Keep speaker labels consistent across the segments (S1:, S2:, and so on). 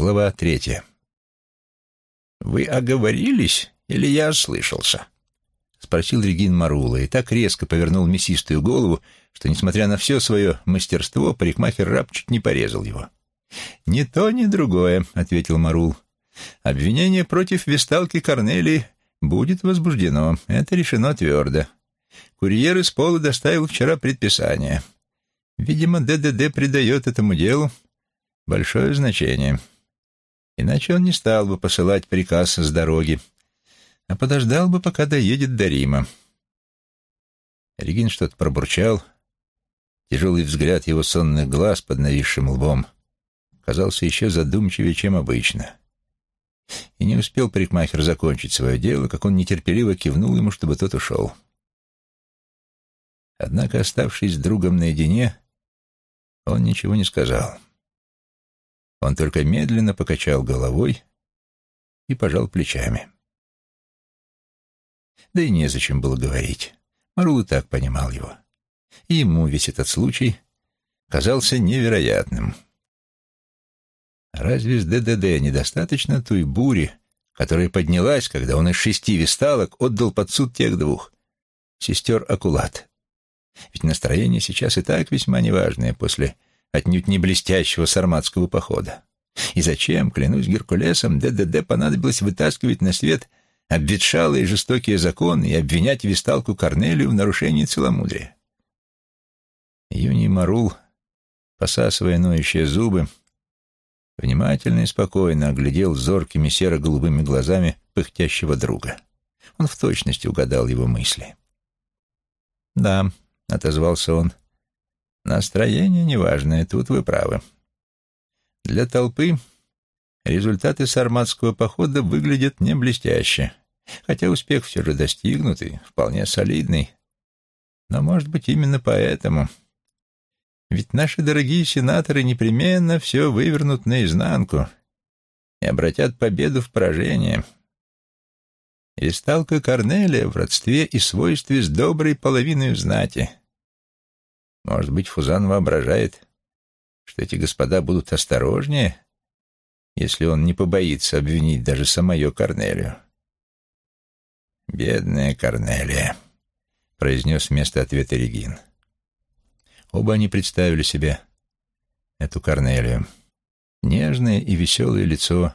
S1: Глава третья. «Вы оговорились или я ослышался?» — спросил Регин Марула и так резко повернул мясистую голову, что, несмотря на все свое мастерство, парикмахер раб чуть не порезал его. «Ни то, ни другое», — ответил Марул. «Обвинение против весталки Корнелии будет возбуждено. Это решено твердо. Курьер из пола доставил вчера предписание. Видимо, ДДД придает этому делу большое значение». Иначе он не стал бы посылать приказ с дороги, а подождал бы, пока доедет до Рима. Регин что-то пробурчал. Тяжелый взгляд его сонных глаз под нависшим лбом казался еще задумчивее, чем обычно. И не успел парикмахер закончить свое дело, как он нетерпеливо кивнул ему, чтобы тот ушел. Однако, оставшись с другом наедине, он ничего не сказал. — он только медленно покачал головой и пожал плечами. Да и незачем было говорить. Марул и так понимал его. И ему весь этот случай казался невероятным. Разве с ДДД недостаточно той бури, которая поднялась, когда он из шести висталок отдал под суд тех двух, сестер Акулат? Ведь настроение сейчас и так весьма неважное после отнюдь не блестящего сарматского похода. И зачем, клянусь Геркулесом, ДДД понадобилось вытаскивать на свет обветшалые жестокие законы и обвинять висталку Корнелию в нарушении целомудрия? Юний Марул, посасывая ноющие зубы, внимательно и спокойно оглядел зоркими серо-голубыми глазами пыхтящего друга. Он в точности угадал его мысли. «Да», — отозвался он, Настроение неважное, тут вы правы. Для толпы результаты сарматского похода выглядят не блестяще, хотя успех все же достигнут и вполне солидный. Но, может быть, именно поэтому. Ведь наши дорогие сенаторы непременно все вывернут наизнанку и обратят победу в поражение. И сталка Корнелия в родстве и свойстве с доброй половиной знати — может быть, Фузан воображает, что эти господа будут осторожнее, если он не побоится обвинить даже самое Корнелию. «Бедная Корнелия», — произнес вместо ответа Регин. Оба они представили себе эту Корнелию. Нежное и веселое лицо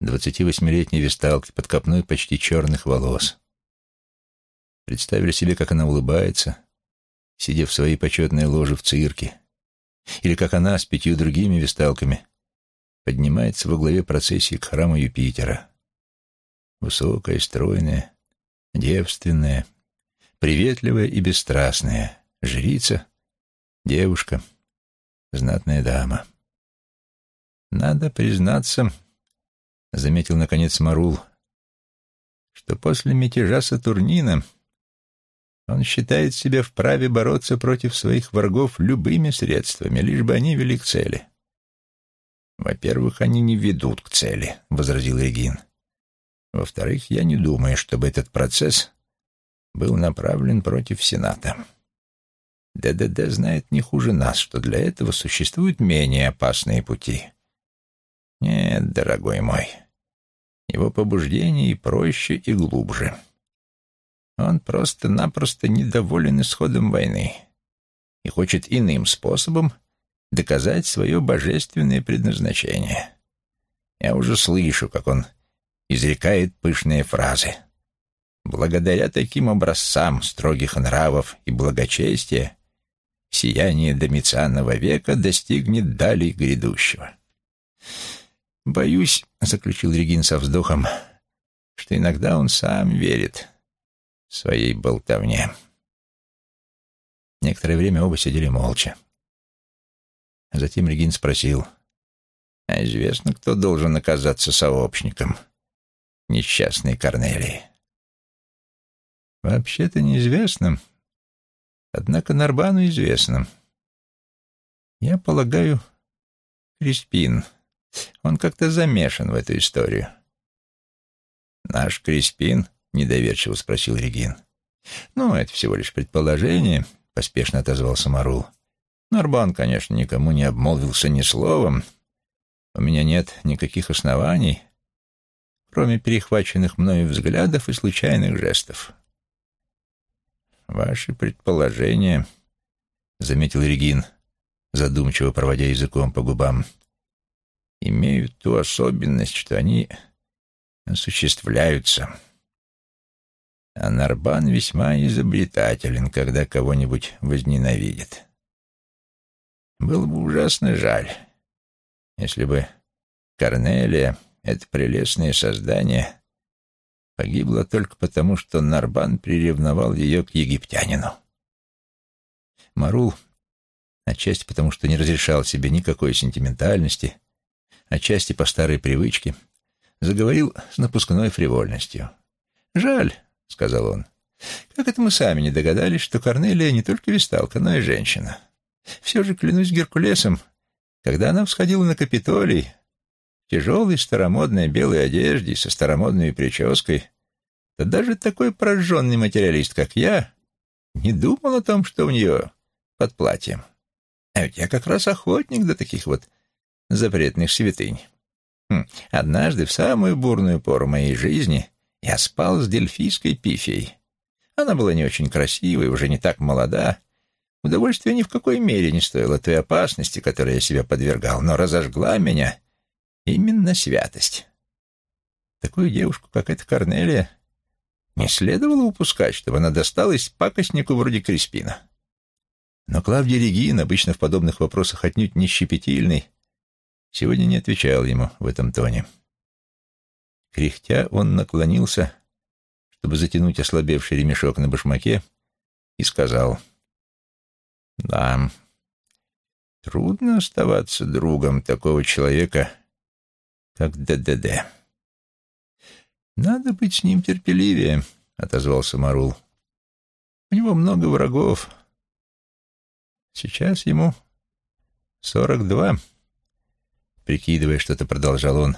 S1: двадцати восьмилетней весталки под копной почти черных волос. Представили себе, как она улыбается, сидя в своей почетной ложе в цирке, или как она с пятью другими весталками поднимается во главе процессии к храму Юпитера. Высокая, стройная, девственная, приветливая и бесстрастная, жрица, девушка, знатная дама. Надо признаться, — заметил наконец Марул, — что после мятежа Сатурнина — он считает себя вправе бороться против своих врагов любыми средствами, лишь бы они вели к цели. «Во-первых, они не ведут к цели», — возразил Регин. «Во-вторых, я не думаю, чтобы этот процесс был направлен против Сената. ДДД знает не хуже нас, что для этого существуют менее опасные пути. Нет, дорогой мой, его побуждение и проще, и глубже». Он просто-напросто недоволен исходом войны и хочет иным способом доказать свое божественное предназначение. Я уже слышу, как он изрекает пышные фразы. Благодаря таким образцам строгих нравов и благочестия сияние Домицианного века достигнет далей грядущего. «Боюсь», — заключил Регин со вздохом, — «что иногда он сам верит» своей болтовне. Некоторое время оба сидели молча. Затем Регин спросил, «А известно, кто должен оказаться сообщником несчастной Корнелии?» «Вообще-то неизвестно, однако Нарбану известно. Я полагаю, Криспин. Он как-то замешан в эту историю». «Наш Криспин?» — недоверчиво спросил Регин. «Ну, это всего лишь предположение», — поспешно отозвался Марул. Нарбан, конечно, никому не обмолвился ни словом, у меня нет никаких оснований, кроме перехваченных мною взглядов и случайных жестов. Ваши предположения, — заметил Регин, задумчиво проводя языком по губам, — имеют ту особенность, что они осуществляются. А Нарбан весьма изобретателен, когда кого-нибудь возненавидит. Было бы ужасно жаль, если бы Корнелия, это прелестное создание, погибла только потому, что Нарбан приревновал ее к египтянину. Марул, отчасти потому, что не разрешал себе никакой сентиментальности, отчасти по старой привычке, заговорил с напускной фривольностью. «Жаль», — сказал он, — «как это мы сами не догадались, что Корнелия не только висталка, но и женщина. Все же, клянусь Геркулесом, когда она всходила на Капитолий, в тяжелой старомодной белой одежде со старомодной прической, то даже такой прожженный материалист, как я, не думал о том, что у нее под платьем. А ведь я как раз охотник до таких вот запретных святынь. Хм, однажды, в самую бурную пору моей жизни, я спал с дельфийской пифией. Она была не очень красивой, уже не так молода, Удовольствие ни в какой мере не стоило той опасности, которой я себя подвергал, но разожгла меня именно святость. Такую девушку, как эта Корнелия, не следовало упускать, чтобы она досталась пакостнику вроде Криспина. Но Клавдий Регин, обычно в подобных вопросах отнюдь не щепетильный, сегодня не отвечал ему в этом тоне. Кряхтя он наклонился, чтобы затянуть ослабевший ремешок на башмаке, и сказал — да, трудно оставаться другом такого человека, как ДДД. Надо быть с ним терпеливее, — отозвался Марул. У него много врагов. Сейчас ему сорок два. Прикидывая что-то, продолжал он,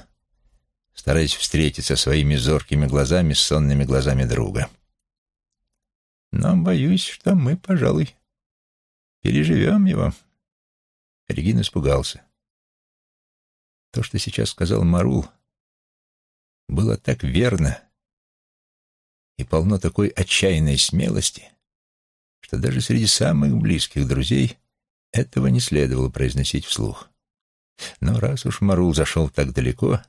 S1: стараясь встретиться своими зоркими глазами с сонными глазами друга. Но боюсь, что мы, пожалуй, Переживем его. Регин испугался. То, что сейчас сказал Марул, было так верно и полно такой отчаянной смелости, что даже среди самых близких друзей этого не следовало произносить вслух. Но раз уж Марул зашел так далеко,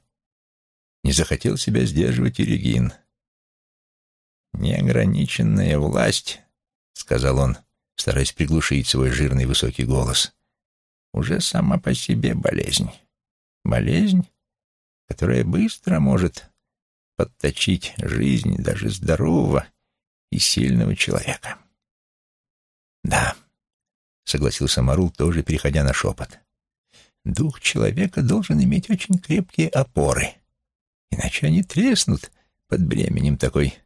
S1: не захотел себя сдерживать и Регин. «Неограниченная власть», — сказал он, — стараясь приглушить свой жирный высокий голос, уже сама по себе болезнь. Болезнь, которая быстро может подточить жизнь даже здорового и сильного человека. «Да», — согласился Марул, тоже переходя на шепот, — «дух человека должен иметь очень крепкие опоры, иначе они треснут под бременем такой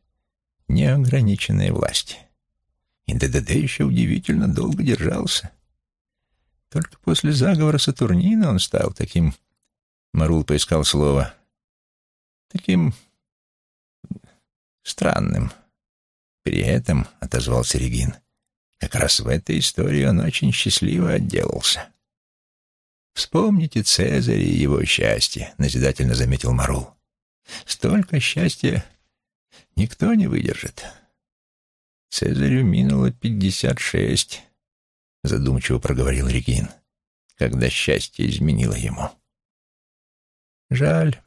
S1: неограниченной власти». И ДДД еще удивительно долго держался. Только после заговора Сатурнина он стал таким... Марул поискал слово. Таким... странным. При этом, — отозвался Регин, — как раз в этой истории он очень счастливо отделался. «Вспомните Цезаря и его счастье», — назидательно заметил Марул. «Столько счастья никто не выдержит». Цезарю минуло пятьдесят шесть, задумчиво проговорил Регин, когда счастье изменило ему. Жаль.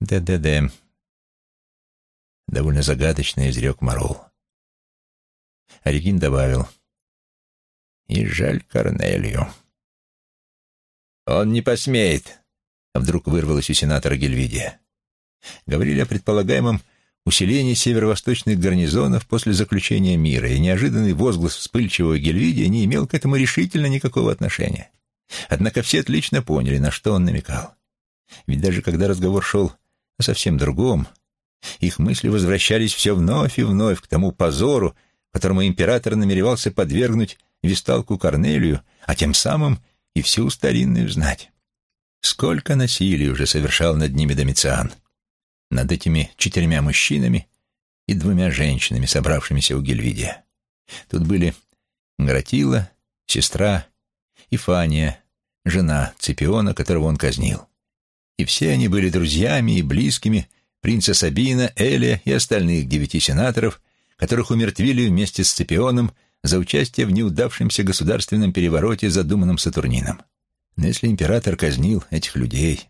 S1: ДДД. Довольно загадочно изрек Марул. А Регин добавил. И жаль Корнелию. Он не посмеет, вдруг вырвалось у сенатора Гельвидия. Говорили о предполагаемом усиление северо-восточных гарнизонов после заключения мира, и неожиданный возглас вспыльчивого Гельвидия не имел к этому решительно никакого отношения. Однако все отлично поняли, на что он намекал. Ведь даже когда разговор шел о совсем другом, их мысли возвращались все вновь и вновь к тому позору, которому император намеревался подвергнуть висталку Корнелию, а тем самым и всю старинную знать. Сколько насилий уже совершал над ними Домициан — над этими четырьмя мужчинами и двумя женщинами, собравшимися у Гельвидия. Тут были Гратила, сестра и Фания, жена Цепиона, которого он казнил. И все они были друзьями и близкими принца Сабина, Эля и остальных девяти сенаторов, которых умертвили вместе с Сципионом за участие в неудавшемся государственном перевороте, задуманном Сатурнином. Но если император казнил этих людей,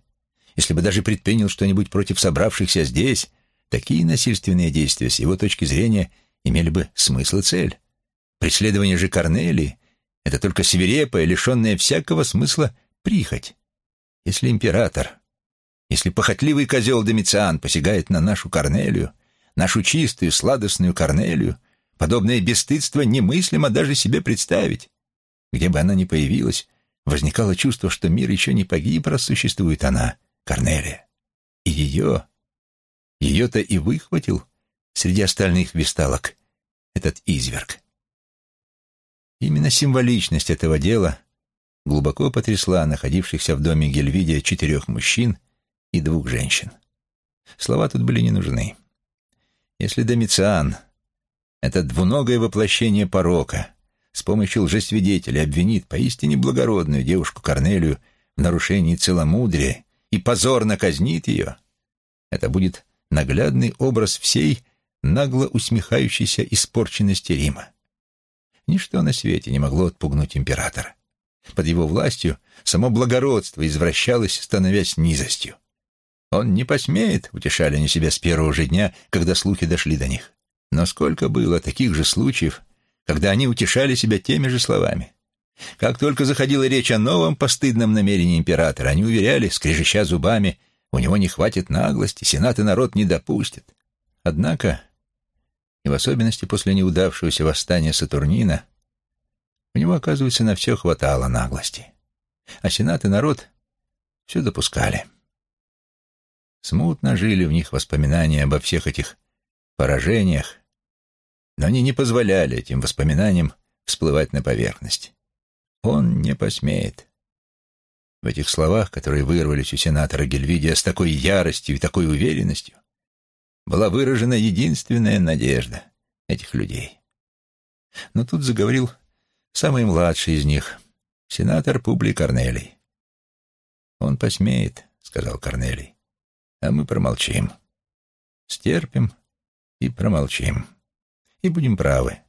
S1: если бы даже предпринял что-нибудь против собравшихся здесь, такие насильственные действия с его точки зрения имели бы смысл и цель. Преследование же Корнелии — это только свирепая, лишенная всякого смысла прихоть. Если император, если похотливый козел Домициан посягает на нашу Корнелию, нашу чистую, сладостную Корнелию, Подобное бесстыдство немыслимо даже себе представить. Где бы она ни появилась, возникало чувство, что мир еще не погиб, раз существует она, Корнелия. И ее, ее-то и выхватил среди остальных висталок этот изверг. Именно символичность этого дела глубоко потрясла находившихся в доме Гельвидия четырех мужчин и двух женщин. Слова тут были не нужны. Если Домициан это двуногое воплощение порока с помощью лжесвидетеля обвинит поистине благородную девушку Корнелию в нарушении целомудрия и позорно казнит ее. Это будет наглядный образ всей нагло усмехающейся испорченности Рима. Ничто на свете не могло отпугнуть императора. Под его властью само благородство извращалось, становясь низостью. Он не посмеет, утешали они себя с первого же дня, когда слухи дошли до них. Но сколько было таких же случаев, когда они утешали себя теми же словами. Как только заходила речь о новом постыдном намерении императора, они уверяли, скрежеща зубами, у него не хватит наглости, сенат и народ не допустят. Однако, и в особенности после неудавшегося восстания Сатурнина, у него, оказывается, на все хватало наглости. А сенат и народ все допускали. Смутно жили в них воспоминания обо всех этих поражениях, но они не позволяли этим воспоминаниям всплывать на поверхность. Он не посмеет. В этих словах, которые вырвались у сенатора Гельвидия с такой яростью и такой уверенностью, была выражена единственная надежда этих людей. Но тут заговорил самый младший из них, сенатор Публий Корнелий. «Он посмеет», — сказал Корнелий, — «а мы промолчим. Стерпим и промолчим» и будем правы,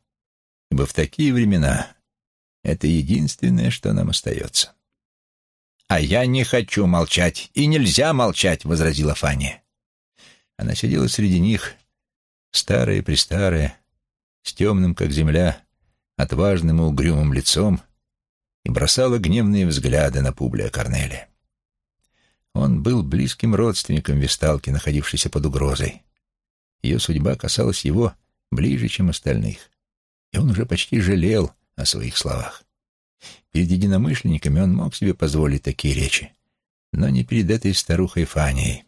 S1: ибо в такие времена это единственное, что нам остается. «А я не хочу молчать, и нельзя молчать», — возразила Фанни. Она сидела среди них, старая-престарая, с темным, как земля, отважным и угрюмым лицом, и бросала гневные взгляды на Публия Корнелия. Он был близким родственником Весталки, находившейся под угрозой. Ее судьба касалась его ближе, чем остальных, и он уже почти жалел о своих словах. Перед единомышленниками он мог себе позволить такие речи, но не перед этой старухой Фанией.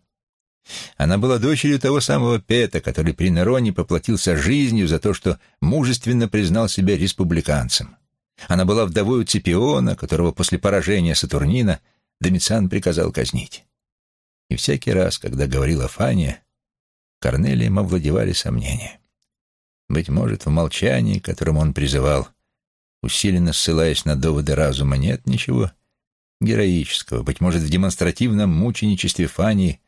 S1: Она была дочерью того самого Пета, который при Нероне поплатился жизнью за то, что мужественно признал себя республиканцем. Она была вдовой Ципиона, которого после поражения Сатурнина Домициан приказал казнить. И всякий раз, когда говорила Фания, Корнелием овладевали сомнения. Быть может, в молчании, которому он призывал, усиленно ссылаясь на доводы разума, нет ничего героического. Быть может, в демонстративном мученичестве Фании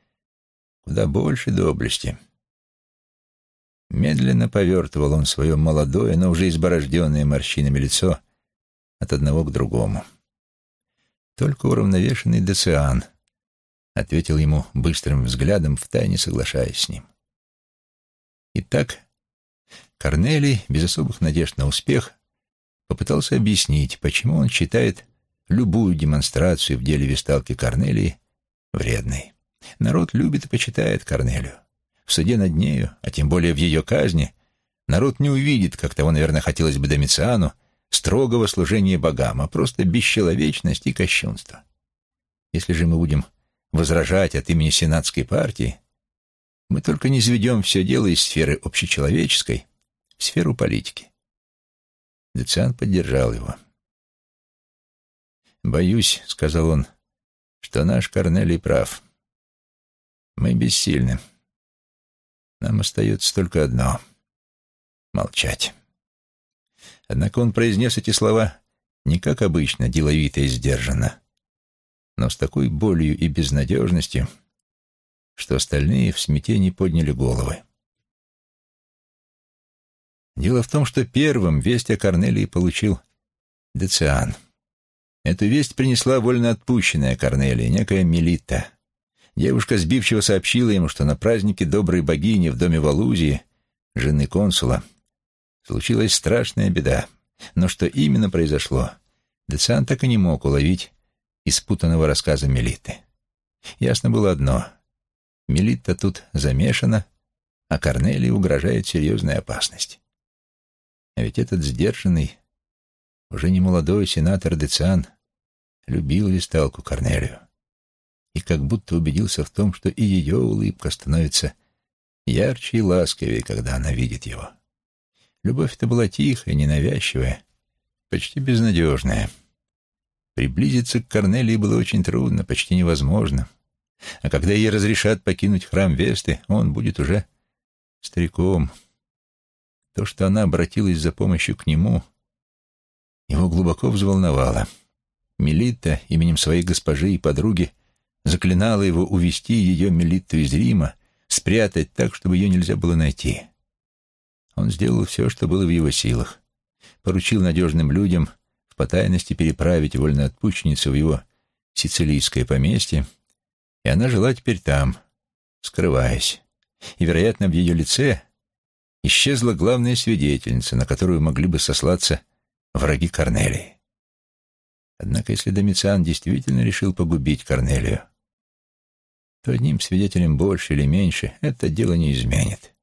S1: куда больше доблести. Медленно повертывал он свое молодое, но уже изборожденное морщинами лицо от одного к другому. Только уравновешенный Дециан ответил ему быстрым взглядом, втайне соглашаясь с ним. Итак, Корнелий, без особых надежд на успех, попытался объяснить, почему он считает любую демонстрацию в деле висталки Корнелии вредной. Народ любит и почитает Корнелию. В суде над нею, а тем более в ее казни, народ не увидит, как того, наверное, хотелось бы Домициану, строгого служения богам, а просто бесчеловечность и кощунство. Если же мы будем возражать от имени сенатской партии, мы только не заведем все дело из сферы общечеловеческой в сферу политики. Дециан поддержал его. «Боюсь», — сказал он, — «что наш Корнелий прав. Мы бессильны. Нам остается только одно — молчать». Однако он произнес эти слова не как обычно, деловито и сдержанно, но с такой болью и безнадежностью, что остальные в смятении подняли головы. Дело в том, что первым весть о Корнелии получил Дециан. Эту весть принесла вольноотпущенная Корнелия, некая Мелита. Девушка сбивчиво сообщила ему, что на празднике доброй богини в доме Валузии, жены консула, случилась страшная беда. Но что именно произошло, Дециан так и не мог уловить из путанного рассказа Мелиты. Ясно было одно — Мелитта тут замешана, а Корнелии угрожает серьезная опасность. А ведь этот сдержанный, уже не молодой сенатор Дециан любил висталку Корнелию и как будто убедился в том, что и ее улыбка становится ярче и ласковее, когда она видит его. Любовь эта была тихая, ненавязчивая, почти безнадежная. Приблизиться к Корнелии было очень трудно, почти невозможно. А когда ей разрешат покинуть храм Весты, он будет уже стариком. То, что она обратилась за помощью к нему, его глубоко взволновало. Мелита именем своей госпожи и подруги заклинала его увести ее Мелитту из Рима, спрятать так, чтобы ее нельзя было найти. Он сделал все, что было в его силах. Поручил надежным людям в потайности переправить вольноотпущенницу в его сицилийское поместье, и она жила теперь там, скрываясь. И, вероятно, в ее лице исчезла главная свидетельница, на которую могли бы сослаться враги Корнелии. Однако, если Домициан действительно решил погубить Корнелию, то одним свидетелем больше или меньше это дело не изменит.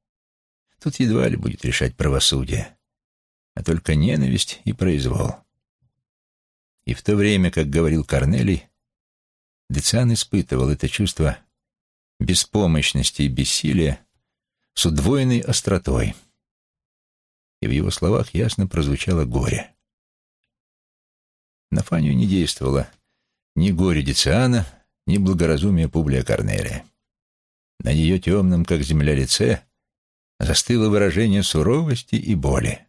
S1: Тут едва ли будет решать правосудие, а только ненависть и произвол. И в то время, как говорил Корнелий, Дециан испытывал это чувство беспомощности и бессилия с удвоенной остротой. И в его словах ясно прозвучало горе. На Фанию не действовало ни горе Дециана, ни благоразумие Публия Корнелия. На ее темном, как земля, лице застыло выражение суровости и боли.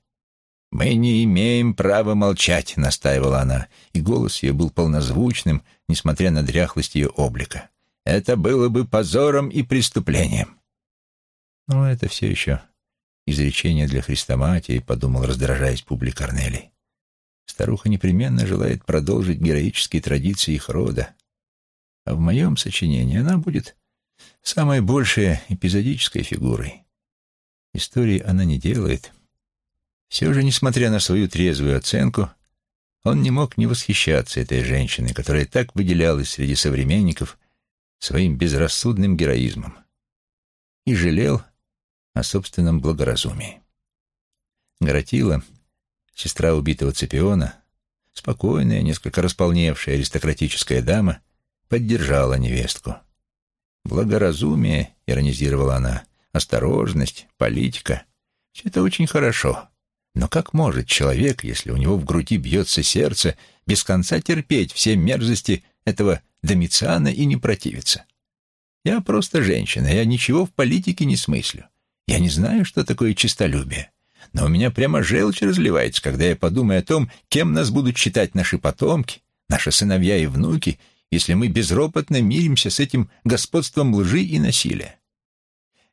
S1: «Мы не имеем права молчать», — настаивала она, и голос ее был полнозвучным, несмотря на дряхлость ее облика. «Это было бы позором и преступлением». «Но это все еще изречение для хрестоматии», — подумал, раздражаясь Публи Корнелий. «Старуха непременно желает продолжить героические традиции их рода. А в моем сочинении она будет самой большей эпизодической фигурой. Истории она не делает» Все же, несмотря на свою трезвую оценку, он не мог не восхищаться этой женщиной, которая так выделялась среди современников своим безрассудным героизмом и жалел о собственном благоразумии. Гратила, сестра убитого Цепиона, спокойная, несколько располневшая аристократическая дама, поддержала невестку. «Благоразумие», — иронизировала она, — «осторожность, политика — все это очень хорошо. Но как может человек, если у него в груди бьется сердце, без конца терпеть все мерзости этого Домициана и не противиться? Я просто женщина, я ничего в политике не смыслю. Я не знаю, что такое честолюбие. Но у меня прямо желчь разливается, когда я подумаю о том, кем нас будут считать наши потомки, наши сыновья и внуки, если мы безропотно миримся с этим господством лжи и насилия.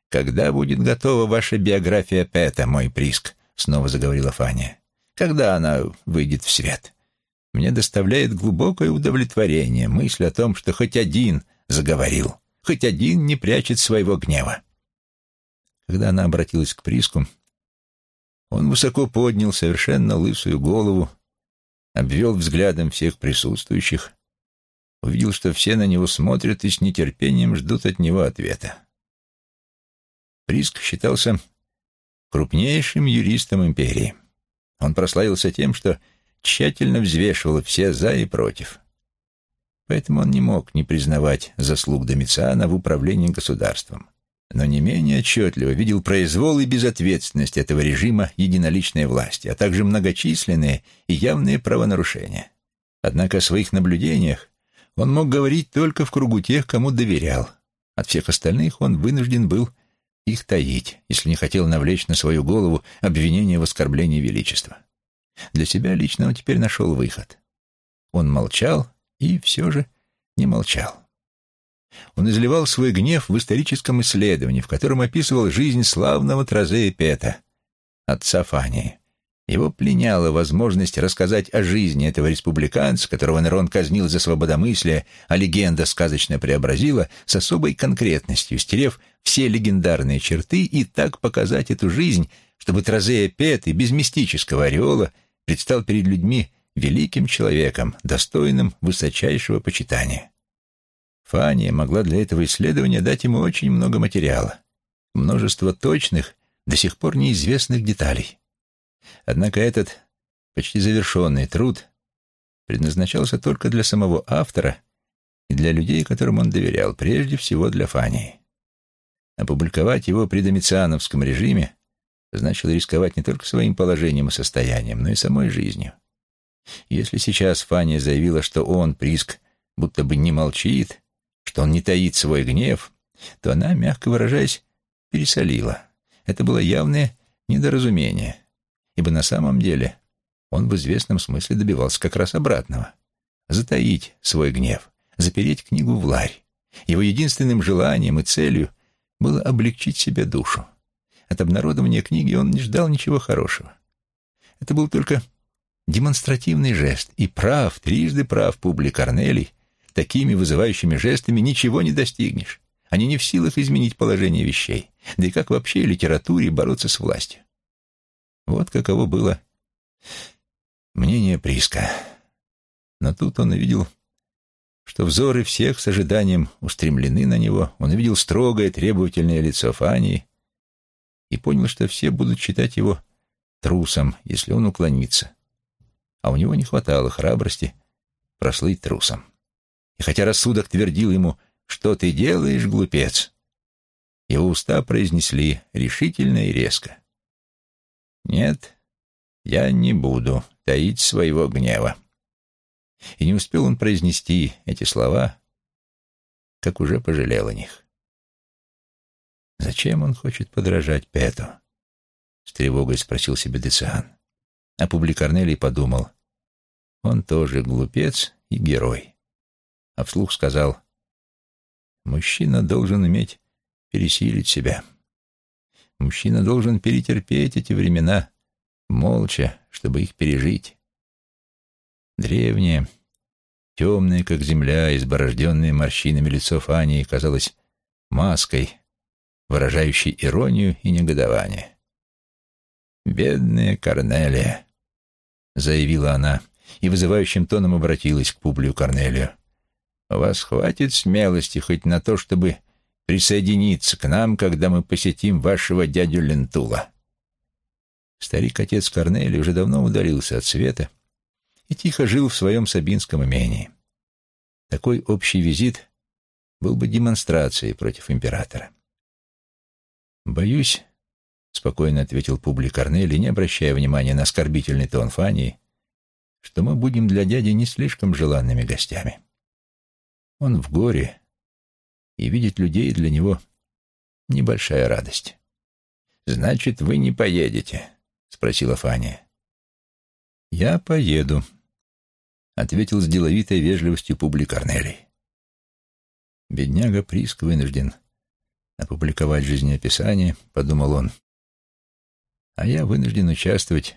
S1: Когда будет готова ваша биография Пэта, мой приск? — снова заговорила Фаня. «Когда она выйдет в свет? Мне доставляет глубокое удовлетворение мысль о том, что хоть один заговорил, хоть один не прячет своего гнева». Когда она обратилась к Приску, он высоко поднял совершенно лысую голову, обвел взглядом всех присутствующих, увидел, что все на него смотрят и с нетерпением ждут от него ответа. Приск считался крупнейшим юристом империи. Он прославился тем, что тщательно взвешивал все «за» и «против». Поэтому он не мог не признавать заслуг Домициана в управлении государством. Но не менее отчетливо видел произвол и безответственность этого режима единоличной власти, а также многочисленные и явные правонарушения. Однако о своих наблюдениях он мог говорить только в кругу тех, кому доверял. От всех остальных он вынужден был их таить, если не хотел навлечь на свою голову обвинение в оскорблении величества. Для себя лично он теперь нашел выход. Он молчал и все же не молчал. Он изливал свой гнев в историческом исследовании, в котором описывал жизнь славного Тразея Пета, отца Фании. Его пленяла возможность рассказать о жизни этого республиканца, которого Нерон казнил за свободомыслие, а легенда сказочно преобразила, с особой конкретностью, стерев все легендарные черты и так показать эту жизнь, чтобы Тразея Пет и без мистического ореола предстал перед людьми великим человеком, достойным высочайшего почитания. Фания могла для этого исследования дать ему очень много материала, множество точных, до сих пор неизвестных деталей. Однако этот почти завершенный труд предназначался только для самого автора и для людей, которым он доверял, прежде всего для Фании. Опубликовать его при домициановском режиме значило рисковать не только своим положением и состоянием, но и самой жизнью. Если сейчас Фания заявила, что он, Приск, будто бы не молчит, что он не таит свой гнев, то она, мягко выражаясь, пересолила. Это было явное недоразумение, ибо на самом деле он в известном смысле добивался как раз обратного — затаить свой гнев, запереть книгу в ларь. Его единственным желанием и целью было облегчить себе душу. От обнародования книги он не ждал ничего хорошего. Это был только демонстративный жест, и прав, трижды прав Публи Корнелий, такими вызывающими жестами ничего не достигнешь. Они не в силах изменить положение вещей. Да и как вообще литературе бороться с властью? Вот каково было мнение Приска. Но тут он увидел, что взоры всех с ожиданием устремлены на него. Он увидел строгое, требовательное лицо Фании и понял, что все будут считать его трусом, если он уклонится. А у него не хватало храбрости прослыть трусом. И хотя рассудок твердил ему «Что ты делаешь, глупец?», его уста произнесли решительно и резко. «Нет, я не буду таить своего гнева». И не успел он произнести эти слова, как уже пожалел о них. «Зачем он хочет подражать Пету?» — с тревогой спросил себе Дециан. А Публи Корнелий подумал, он тоже глупец и герой. А вслух сказал, мужчина должен уметь пересилить себя. Мужчина должен перетерпеть эти времена молча, чтобы их пережить. Древнее, темное, как земля, изборожденное морщинами лицо Фании казалось маской, выражающей иронию и негодование. «Бедная Корнелия», — заявила она и вызывающим тоном обратилась к Публию Корнелию. «У вас хватит смелости хоть на то, чтобы присоединиться к нам, когда мы посетим вашего дядю Лентула». Старик-отец Корнелий уже давно удалился от света и тихо жил в своем сабинском имении. Такой общий визит был бы демонстрацией против императора. «Боюсь», — спокойно ответил Публи Корнелий, не обращая внимания на оскорбительный тон Фании, что мы будем для дяди не слишком желанными гостями. Он в горе, и видеть людей для него небольшая радость. «Значит, вы не поедете?» — спросила Фаня. «Я поеду», — ответил с деловитой вежливостью Публи Корнелий. Бедняга Приск вынужден опубликовать жизнеописание, подумал он. А я вынужден участвовать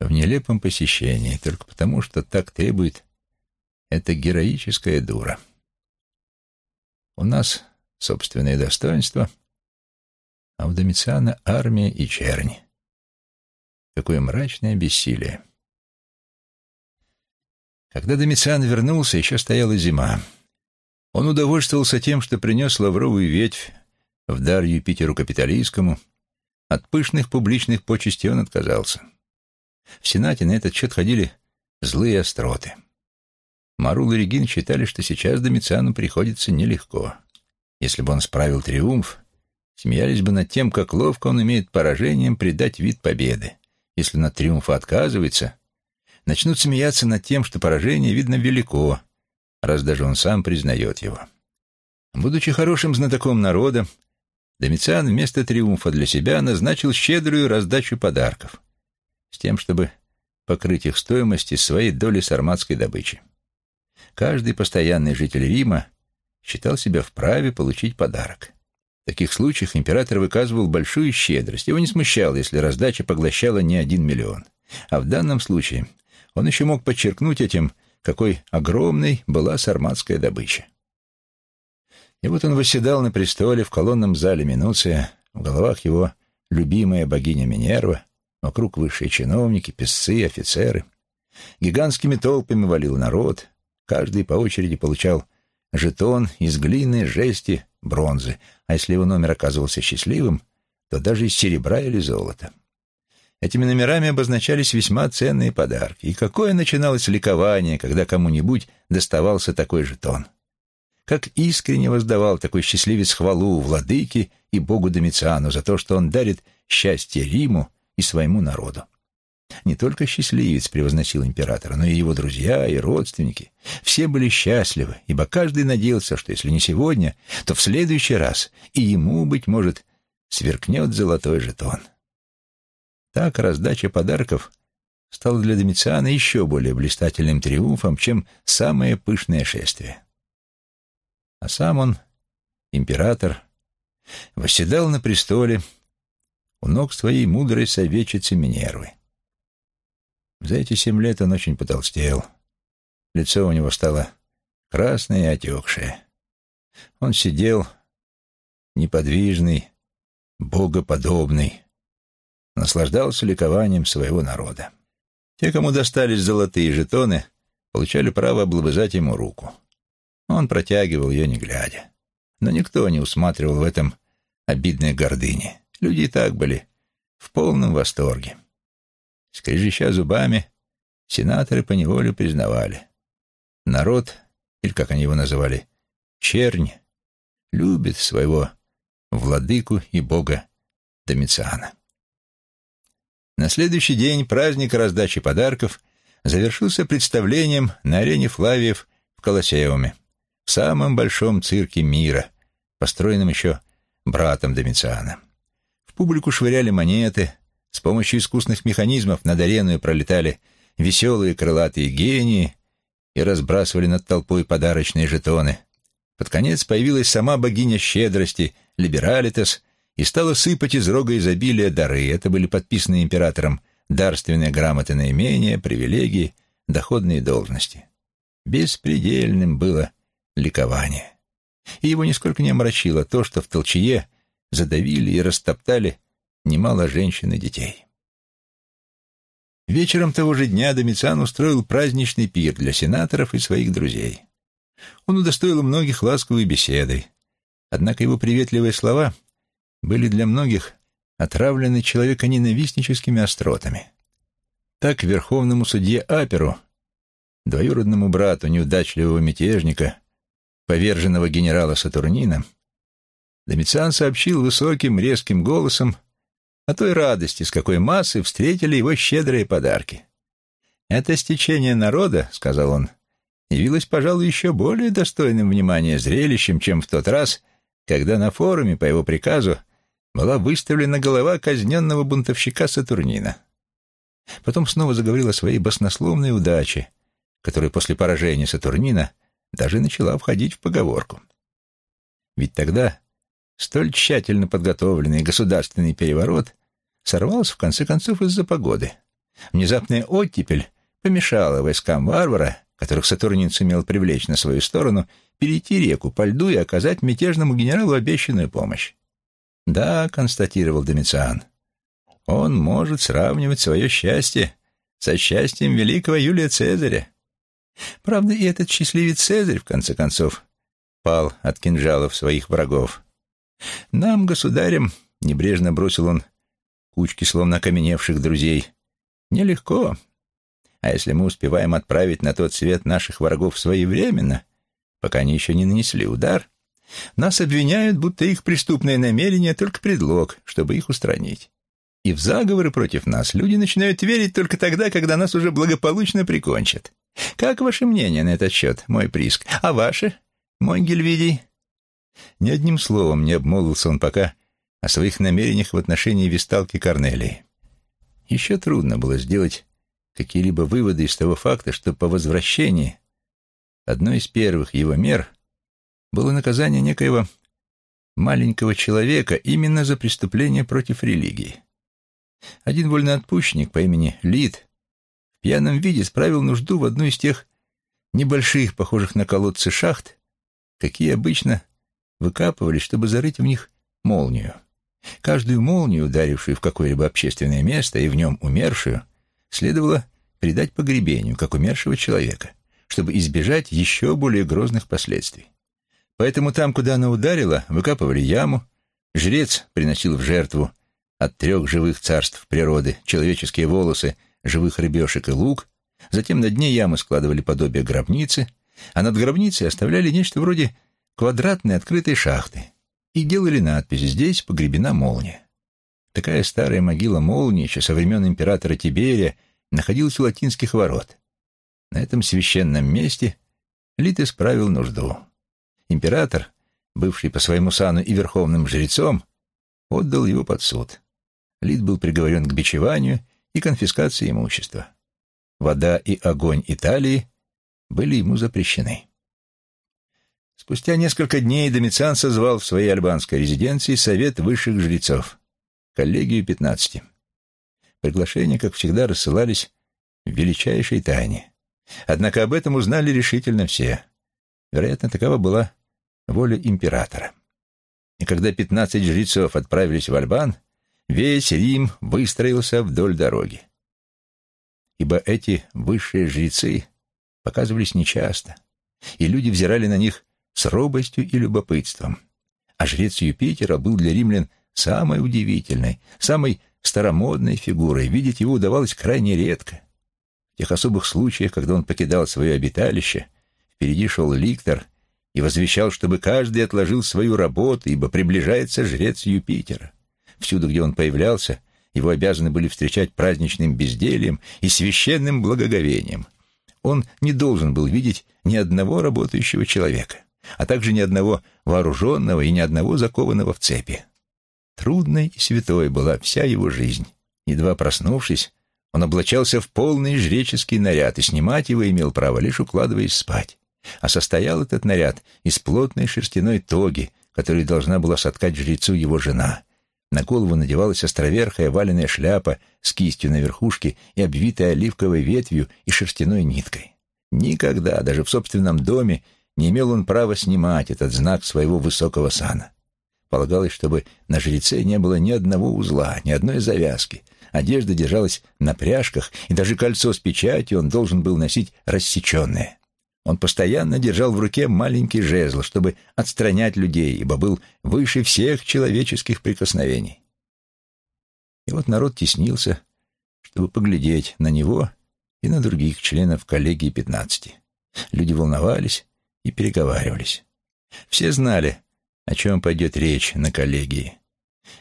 S1: в нелепом посещении, только потому, что так требует эта героическая дура. У нас собственное достоинство, а у Домициана армия и черни. Какое мрачное бессилие. Когда Домициан вернулся, еще стояла зима. Он удовольствовался тем, что принес лавровую ветвь в дар Юпитеру Капитолийскому. От пышных публичных почестей он отказался. В Сенате на этот счет ходили злые остроты. Марул и Регин считали, что сейчас Домициану приходится нелегко. Если бы он справил триумф, смеялись бы над тем, как ловко он умеет поражением придать вид победы. Если над триумфа отказывается, начнут смеяться над тем, что поражение, видно, велико, раз даже он сам признает его. Будучи хорошим знатоком народа, Домициан вместо триумфа для себя назначил щедрую раздачу подарков, с тем, чтобы покрыть их стоимость из своей доли сарматской добычи. Каждый постоянный житель Рима считал себя вправе получить подарок. В таких случаях император выказывал большую щедрость. Его не смущало, если раздача поглощала не один миллион. А в данном случае он еще мог подчеркнуть этим, какой огромной была сарматская добыча. И вот он восседал на престоле в колонном зале Минуция, в головах его любимая богиня Минерва, вокруг высшие чиновники, песцы, офицеры. Гигантскими толпами валил народ, каждый по очереди получал жетон из глины, жести, бронзы, а если его номер оказывался счастливым, то даже из серебра или золота. Этими номерами обозначались весьма ценные подарки. И какое начиналось ликование, когда кому-нибудь доставался такой жетон. Как искренне воздавал такой счастливец хвалу владыке и богу Домициану за то, что он дарит счастье Риму и своему народу. Не только счастливец превозносил императора, но и его друзья и родственники. Все были счастливы, ибо каждый надеялся, что если не сегодня, то в следующий раз и ему, быть может, сверкнет золотой жетон. Так раздача подарков стала для Домициана еще более блистательным триумфом, чем самое пышное шествие. А сам он, император, восседал на престоле у ног своей мудрой советчицы Минервы. За эти семь лет он очень потолстел. Лицо у него стало красное и отекшее. Он сидел неподвижный, богоподобный, наслаждался ликованием своего народа. Те, кому достались золотые жетоны, получали право облобызать ему руку. Он протягивал ее, не глядя. Но никто не усматривал в этом обидной гордыни. Люди и так были в полном восторге. Скрежеща зубами, сенаторы поневоле признавали. Народ, или как они его называли, чернь, любит своего владыку и бога Домициана. На следующий день праздник раздачи подарков завершился представлением на арене Флавиев в Колосеуме, в самом большом цирке мира, построенном еще братом Домициана. В публику швыряли монеты, с помощью искусных механизмов над ареной пролетали веселые крылатые гении и разбрасывали над толпой подарочные жетоны. Под конец появилась сама богиня щедрости, Либералитас, и стала сыпать из рога изобилия дары. Это были подписаны императором дарственные грамоты на имения, привилегии, доходные должности. Беспредельным было ликование. И его нисколько не омрачило то, что в толчье задавили и растоптали немало женщин и детей. Вечером того же дня Домициан устроил праздничный пир для сенаторов и своих друзей. Он удостоил многих ласковой беседой, однако его приветливые слова были для многих отравлены человеконенавистническими остротами. Так верховному судье Аперу, двоюродному брату неудачливого мятежника, поверженного генерала Сатурнина, Домициан сообщил высоким резким голосом о той радости, с какой массы встретили его щедрые подарки. «Это стечение народа», — сказал он, — явилось, пожалуй, еще более достойным внимания зрелищем, чем в тот раз, когда на форуме по его приказу была выставлена голова казненного бунтовщика Сатурнина. Потом снова заговорил о своей баснословной удаче, которая после поражения Сатурнина даже начала входить в поговорку. Ведь тогда столь тщательно подготовленный государственный переворот сорвался в конце концов из-за погоды. Внезапная оттепель помешала войскам варвара, которых Сатурнин сумел привлечь на свою сторону, перейти реку по льду и оказать мятежному генералу обещанную помощь. «Да», — констатировал Домициан, — «он может сравнивать свое счастье со счастьем великого Юлия Цезаря. Правда, и этот счастливец Цезарь, в конце концов, пал от кинжалов своих врагов. Нам, государям, — небрежно бросил он кучки словно окаменевших друзей. Нелегко. А если мы успеваем отправить на тот свет наших врагов своевременно, пока они еще не нанесли удар, нас обвиняют, будто их преступное намерение — только предлог, чтобы их устранить. И в заговоры против нас люди начинают верить только тогда, когда нас уже благополучно прикончат. Как ваше мнение на этот счет, мой Приск? А ваше, мой Гельвидий? Ни одним словом не обмолвился он пока о своих намерениях в отношении висталки Корнелии. Еще трудно было сделать какие-либо выводы из того факта, что по возвращении одной из первых его мер было наказание некоего маленького человека именно за преступление против религии. Один вольноотпущенник по имени Лид в пьяном виде справил нужду в одной из тех небольших, похожих на колодцы шахт, какие обычно выкапывали, чтобы зарыть в них молнию. Каждую молнию, ударившую в какое-либо общественное место и в нем умершую, следовало предать погребению, как умершего человека, чтобы избежать еще более грозных последствий. Поэтому там, куда она ударила, выкапывали яму, жрец приносил в жертву от трех живых царств природы человеческие волосы, живых рыбешек и лук, затем на дне ямы складывали подобие гробницы, а над гробницей оставляли нечто вроде квадратной открытой шахты и делали надпись «Здесь погребена молния». Такая старая могила молнии еще со времен императора Тиберия находилась у латинских ворот. На этом священном месте Лит исправил нужду. Император, бывший по своему сану и верховным жрецом, отдал его под суд. Лид был приговорен к бичеванию и конфискации имущества. Вода и огонь Италии были ему запрещены. Спустя несколько дней Домициан созвал в своей альбанской резиденции совет высших жрецов, коллегию пятнадцати. Приглашения, как всегда, рассылались в величайшей тайне. Однако об этом узнали решительно все. Вероятно, такова была воля императора. И когда пятнадцать жрецов отправились в Альбан, весь Рим выстроился вдоль дороги. Ибо эти высшие жрецы показывались нечасто, и люди взирали на них с робостью и любопытством. А жрец Юпитера был для римлян самой удивительной, самой старомодной фигурой. Видеть его удавалось крайне редко. В тех особых случаях, когда он покидал свое обиталище, впереди шел ликтор и возвещал, чтобы каждый отложил свою работу, ибо приближается жрец Юпитера. Всюду, где он появлялся, его обязаны были встречать праздничным бездельем и священным благоговением. Он не должен был видеть ни одного работающего человека, а также ни одного вооруженного и ни одного закованного в цепи. Трудной и святой была вся его жизнь. Едва проснувшись, он облачался в полный жреческий наряд и снимать его имел право, лишь укладываясь спать. А состоял этот наряд из плотной шерстяной тоги, которую должна была соткать жрецу его жена. На голову надевалась островерхая валеная шляпа с кистью на верхушке и обвитая оливковой ветвью и шерстяной ниткой. Никогда, даже в собственном доме, не имел он права снимать этот знак своего высокого сана. Полагалось, чтобы на жреце не было ни одного узла, ни одной завязки. Одежда держалась на пряжках, и даже кольцо с печатью он должен был носить рассеченное. Он постоянно держал в руке маленький жезл, чтобы отстранять людей, ибо был выше всех человеческих прикосновений. И вот народ теснился, чтобы поглядеть на него и на других членов коллегии пятнадцати. Люди волновались и переговаривались. Все знали, о чем пойдет речь на коллегии.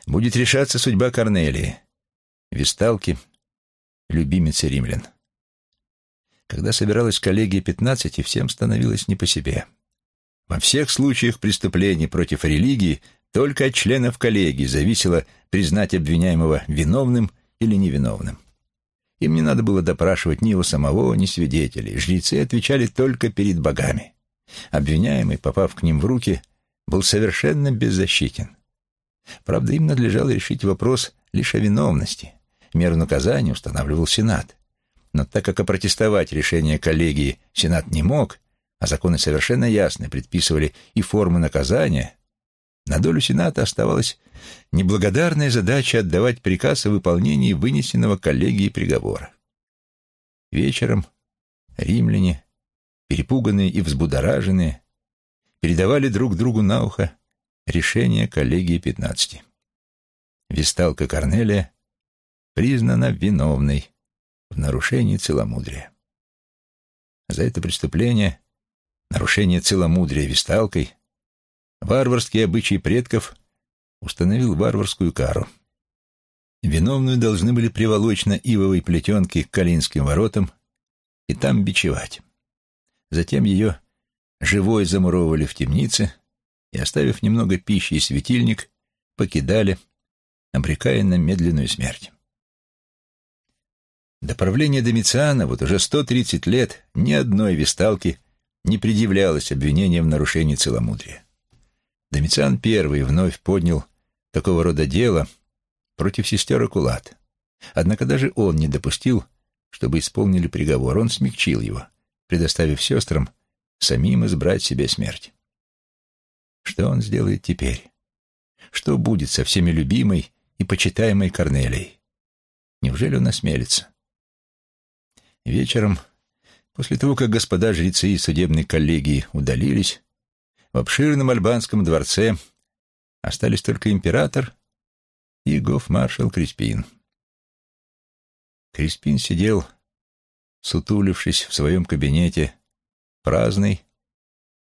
S1: Будет решаться судьба Корнелии, висталки, любимицы римлян. Когда собиралась коллегия пятнадцати, всем становилось не по себе. Во всех случаях преступлений против религии только от членов коллегии зависело признать обвиняемого виновным или невиновным. Им не надо было допрашивать ни его самого, ни свидетелей. Жрецы отвечали только перед богами. Обвиняемый, попав к ним в руки, был совершенно беззащитен. Правда, им надлежало решить вопрос лишь о виновности. Меру наказания устанавливал Сенат. Но так как опротестовать решение коллегии Сенат не мог, а законы совершенно ясно предписывали и форму наказания, на долю Сената оставалась неблагодарная задача отдавать приказ о выполнении вынесенного коллегии приговора. Вечером римляне, перепуганные и взбудораженные, передавали друг другу на ухо решение коллегии пятнадцати. Висталка Корнелия признана виновной в нарушении целомудрия. За это преступление, нарушение целомудрия Висталкой, варварские обычаи предков установил варварскую кару. Виновную должны были приволочь на ивовой плетенке к Калинским воротам и там бичевать. Затем ее живой замуровывали в темнице и, оставив немного пищи и светильник, покидали, обрекая на медленную смерть. До правления Домициана вот уже 130 лет ни одной висталки не предъявлялось обвинения в нарушении целомудрия. Домициан I вновь поднял такого рода дело против сестер Акулат. Однако даже он не допустил, чтобы исполнили приговор. Он смягчил его, предоставив сестрам самим избрать себе смерть. Что он сделает теперь? Что будет со всеми любимой и почитаемой Корнелией? Неужели он осмелится? Вечером, после того, как господа жрецы и судебной коллегии удалились, в обширном альбанском дворце остались только император и гофмаршал Криспин. Криспин сидел, сутулившись в своем кабинете, праздный,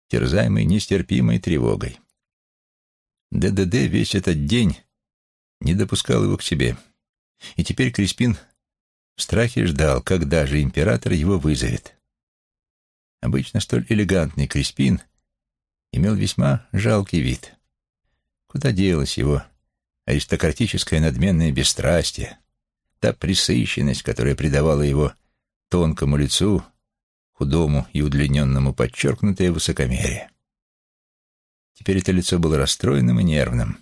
S1: терзаемый нестерпимой тревогой. ДДД весь этот день не допускал его к себе, и теперь Криспин в страхе ждал, когда же император его вызовет. Обычно столь элегантный Криспин имел весьма жалкий вид. Куда делось его аристократическое надменное бесстрастие, та присыщенность, которая придавала его тонкому лицу, худому и удлиненному подчеркнутое высокомерие. Теперь это лицо было расстроенным и нервным.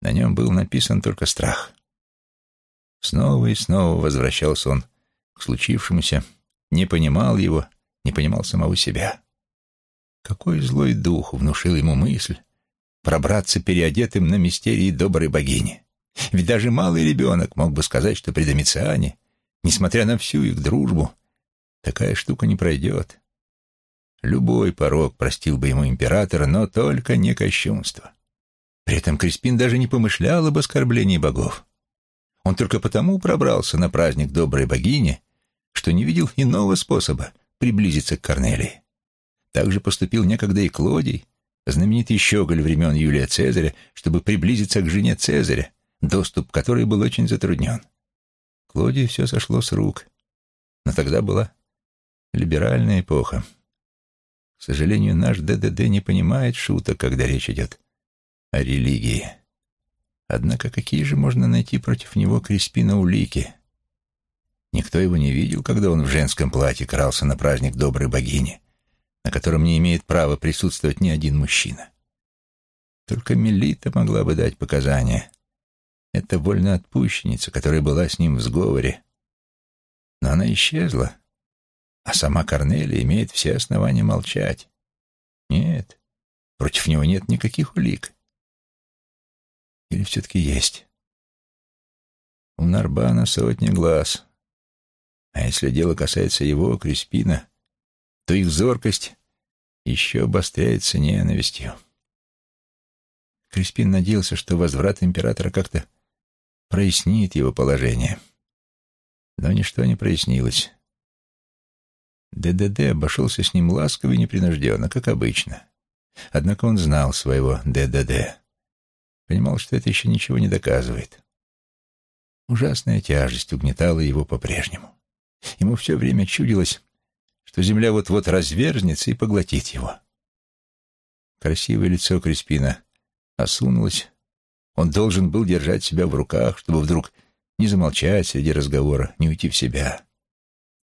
S1: На нем был написан только страх. Снова и снова возвращался он к случившемуся, не понимал его, не понимал самого себя. Какой злой дух внушил ему мысль пробраться переодетым на мистерии доброй богини? Ведь даже малый ребенок мог бы сказать, что при Домициане, несмотря на всю их дружбу, такая штука не пройдет. Любой порог простил бы ему императора, но только не кощунство. При этом Криспин даже не помышлял об оскорблении богов. Он только потому пробрался на праздник доброй богини, что не видел иного способа приблизиться к Корнелии. Так же поступил некогда и Клодий, знаменитый щеголь времен Юлия Цезаря, чтобы приблизиться к жене Цезаря, доступ к которой был очень затруднен. Клодию все сошло с рук, но тогда была либеральная эпоха. К сожалению, наш ДДД не понимает шуток, когда речь идет о религии. Однако какие же можно найти против него Криспина улики? Никто его не видел, когда он в женском платье крался на праздник доброй богини, на котором не имеет права присутствовать ни один мужчина. Только Мелита могла бы дать показания. Это вольноотпущенница, которая была с ним в сговоре. Но она исчезла, а сама Корнелия имеет все основания молчать. Нет, против него нет никаких улик. Или все-таки есть? У Нарбана сотни глаз. А если дело касается его, Криспина, то их зоркость еще обостряется ненавистью. Криспин надеялся, что возврат императора как-то прояснит его положение. Но ничто не прояснилось. ДДД обошелся с ним ласково и непринужденно, как обычно. Однако он знал своего ДДД. Понимал, что это еще ничего не доказывает. Ужасная тяжесть угнетала его по-прежнему. Ему все время чудилось, что земля вот-вот разверзнется и поглотит его. Красивое лицо Криспина осунулось. Он должен был держать себя в руках, чтобы вдруг не замолчать среди разговора, не уйти в себя.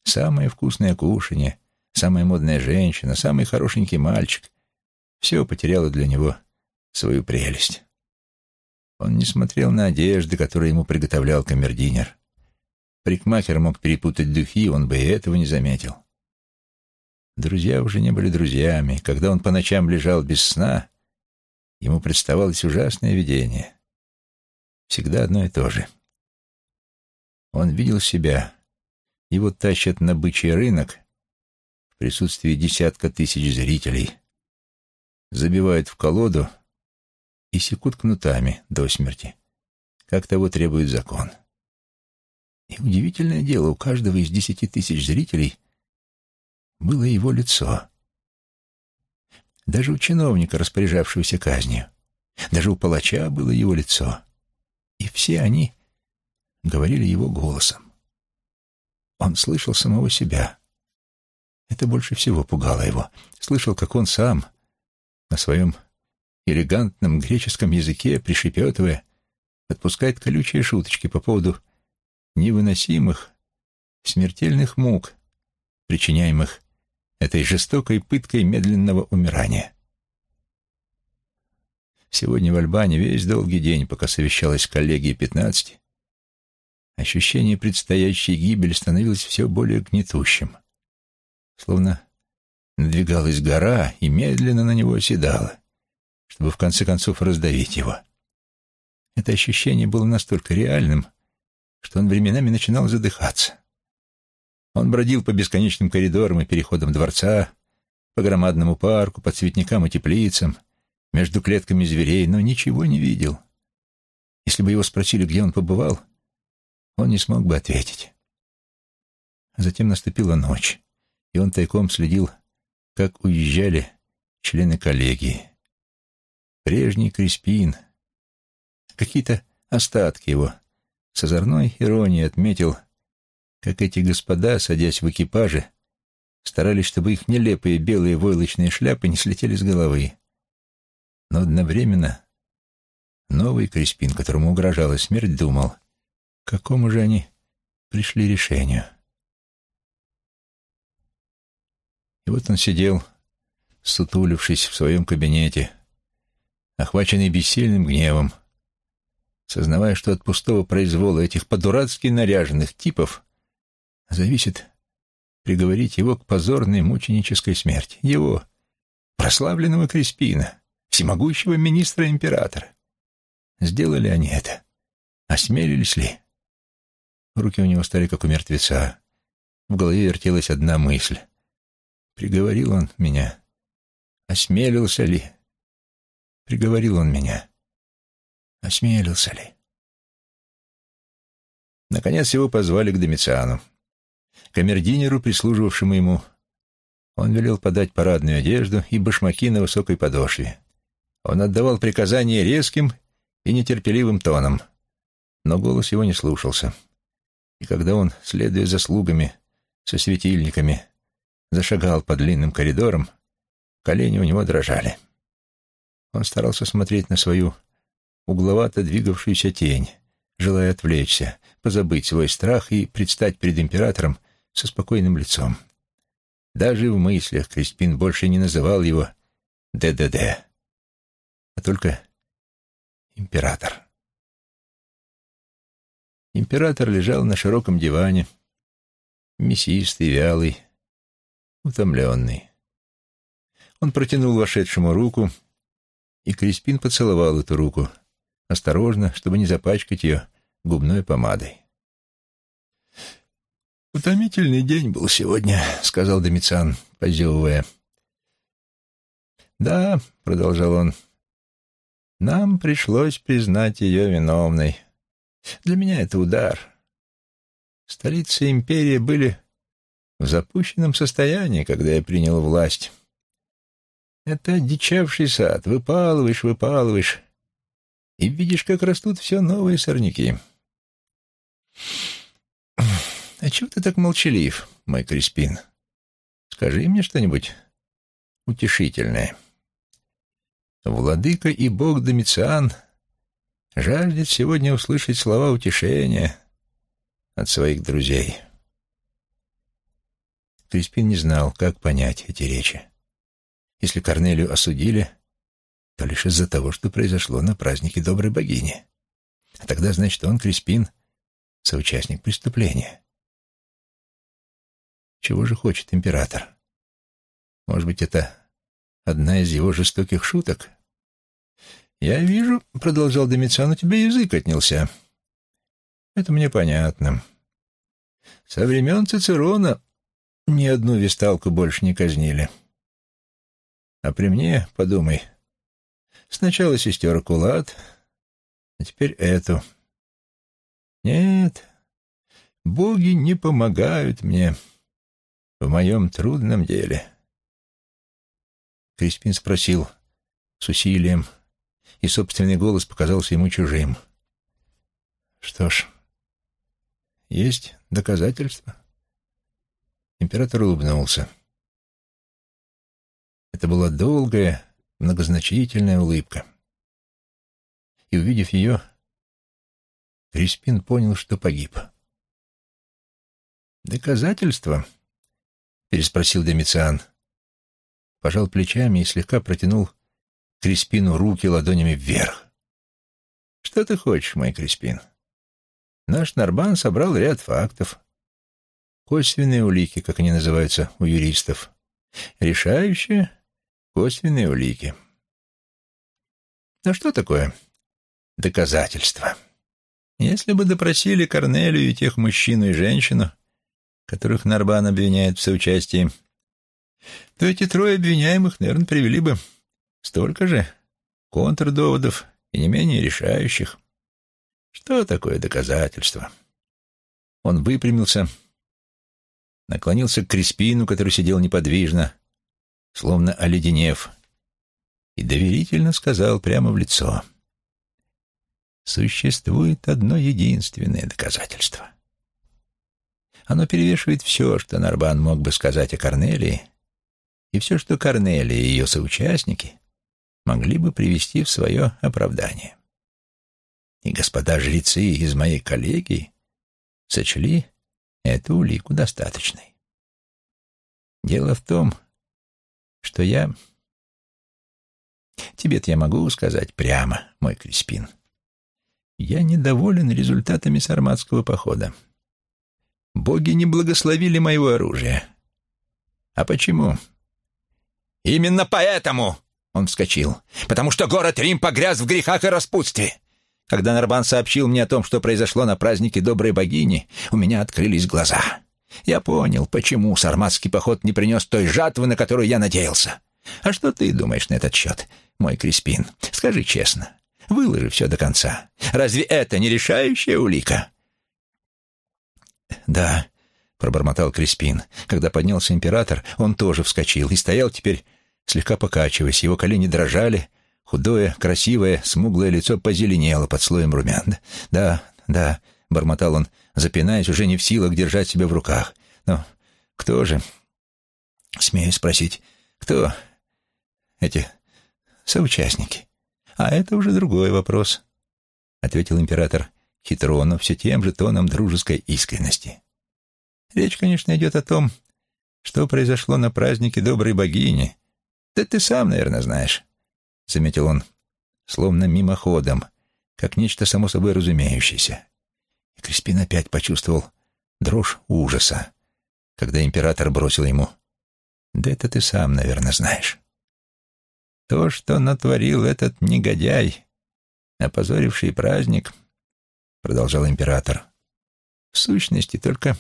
S1: Самое вкусное кушанье, самая модная женщина, самый хорошенький мальчик — все потеряло для него свою прелесть. Он не смотрел на одежды, которые ему приготовлял камердинер. Прикмахер мог перепутать духи, он бы и этого не заметил. Друзья уже не были друзьями. Когда он по ночам лежал без сна, ему представалось ужасное видение. Всегда одно и то же. Он видел себя. Его тащат на бычий рынок в присутствии десятка тысяч зрителей. Забивают в колоду и секут кнутами до смерти, как того требует закон. И удивительное дело, у каждого из десяти тысяч зрителей было его лицо. Даже у чиновника, распоряжавшегося казнью, даже у палача было его лицо. И все они говорили его голосом. Он слышал самого себя. Это больше всего пугало его. Слышал, как он сам на своем элегантном греческом языке, пришепетывая, отпускает колючие шуточки по поводу невыносимых, смертельных мук, причиняемых этой жестокой пыткой медленного умирания. Сегодня в Альбане весь долгий день, пока совещалась коллегия пятнадцати, ощущение предстоящей гибели становилось все более гнетущим, словно надвигалась гора и медленно на него оседала, чтобы в конце концов раздавить его. Это ощущение было настолько реальным, что он временами начинал задыхаться. Он бродил по бесконечным коридорам и переходам дворца, по громадному парку, по цветникам и теплицам, между клетками зверей, но ничего не видел. Если бы его спросили, где он побывал, он не смог бы ответить. Затем наступила ночь, и он тайком следил, как уезжали члены коллегии. Прежний Криспин, какие-то остатки его, с озорной иронией отметил, как эти господа, садясь в экипаже, старались, чтобы их нелепые белые войлочные шляпы не слетели с головы. Но одновременно новый Криспин, которому угрожала смерть, думал, к какому же они пришли решению. И вот он сидел, сутулившись в своем кабинете, охваченный бессильным гневом, сознавая, что от пустого произвола этих по-дурацки наряженных типов зависит приговорить его к позорной мученической смерти. Его, прославленного Криспина, всемогущего министра-императора. Сделали они это? Осмелились ли? Руки у него стали как у мертвеца. В голове вертелась одна мысль. Приговорил он меня. Осмелился ли? Приговорил он меня. Осмелился ли? Наконец его позвали к Домициану. Камердинеру, прислуживавшему ему, он велел подать парадную одежду и башмаки на высокой подошве. Он отдавал приказания резким и нетерпеливым тоном, но голос его не слушался. И когда он, следуя за слугами, со светильниками, зашагал по длинным коридорам, колени у него дрожали. Он старался смотреть на свою угловато двигавшуюся тень, желая отвлечься, позабыть свой страх и предстать перед императором со спокойным лицом. Даже в мыслях Криспин больше не называл его ДДД, а только император. Император лежал на широком диване, мясистый, вялый, утомленный. Он протянул вошедшему руку, и Криспин поцеловал эту руку, осторожно, чтобы не запачкать ее губной помадой. «Утомительный день был сегодня», — сказал Домициан, позевывая. «Да», — продолжал он, — «нам пришлось признать ее виновной. Для меня это удар. Столицы империи были в запущенном состоянии, когда я принял власть. Это дичавший сад. Выпалываешь, выпалываешь, и видишь, как растут все новые сорняки. А чего ты так молчалив, мой Криспин? Скажи мне что-нибудь утешительное. Владыка и бог Домициан жаждет сегодня услышать слова утешения от своих друзей. Криспин не знал, как понять эти речи. Если Корнелию осудили, то лишь из-за того, что произошло на празднике доброй богини. А тогда, значит, он, Криспин, соучастник преступления. Чего же хочет император? Может быть, это одна из его жестоких шуток? «Я вижу, — продолжал Домициан, — у тебя язык отнялся. Это мне понятно. Со времен Цицерона ни одну висталку больше не казнили. А при мне, подумай, сначала сестер Кулат, а теперь эту. Нет, боги не помогают мне в моем трудном деле. Криспин спросил с усилием, и собственный голос показался ему чужим. Что ж, есть доказательства. Император улыбнулся. Это была долгая, многозначительная улыбка. И, увидев ее, Криспин понял, что погиб. Доказательства — переспросил Домициан. Пожал плечами и слегка протянул Криспину руки ладонями вверх. «Что ты хочешь, мой Криспин? Наш Нарбан собрал ряд фактов. Косвенные улики, как они называются у юристов. Решающие косвенные улики. А что такое доказательства? Если бы допросили Корнелию и тех мужчину и женщину, которых Нарбан обвиняет в соучастии, то эти трое обвиняемых, наверное, привели бы столько же контрдоводов и не менее решающих. Что такое доказательство? Он выпрямился, наклонился к Криспину, который сидел неподвижно, словно оледенев, и доверительно сказал прямо в лицо. Существует одно единственное доказательство. Оно перевешивает все, что Нарбан мог бы сказать о Корнелии, и все, что Корнелия и ее соучастники могли бы привести в свое оправдание. И господа жрецы из моей коллегии сочли эту улику достаточной. Дело в том, что я... Тебе-то я могу сказать прямо, мой Криспин. Я недоволен результатами сарматского похода. Боги не благословили моего оружия. А почему? Именно поэтому, он вскочил, потому что город Рим погряз в грехах и распутстве. Когда Нарбан сообщил мне о том, что произошло на празднике доброй богини, у меня открылись глаза. Я понял, почему сарматский поход не принес той жатвы, на которую я надеялся. А что ты думаешь на этот счет, мой Криспин? Скажи честно. Выложи все до конца. Разве это не решающая улика? Да, пробормотал Криспин. Когда поднялся император, он тоже вскочил и стоял теперь, слегка покачиваясь. Его колени дрожали, худое, красивое, смуглое лицо позеленело под слоем румян. Да, да, — бормотал он, запинаясь, уже не в силах держать себя в руках. «Но кто же?» «Смею спросить, кто эти соучастники?» «А это уже другой вопрос», — ответил император хитро, но все тем же тоном дружеской искренности. «Речь, конечно, идет о том, что произошло на празднике доброй богини. Да ты сам, наверное, знаешь», — заметил он, словно мимоходом, как нечто само собой разумеющееся. И Криспин опять почувствовал дрожь ужаса, когда император бросил ему «Да это ты сам, наверное, знаешь». То, что натворил этот негодяй, опозоривший праздник, продолжал император, в сущности только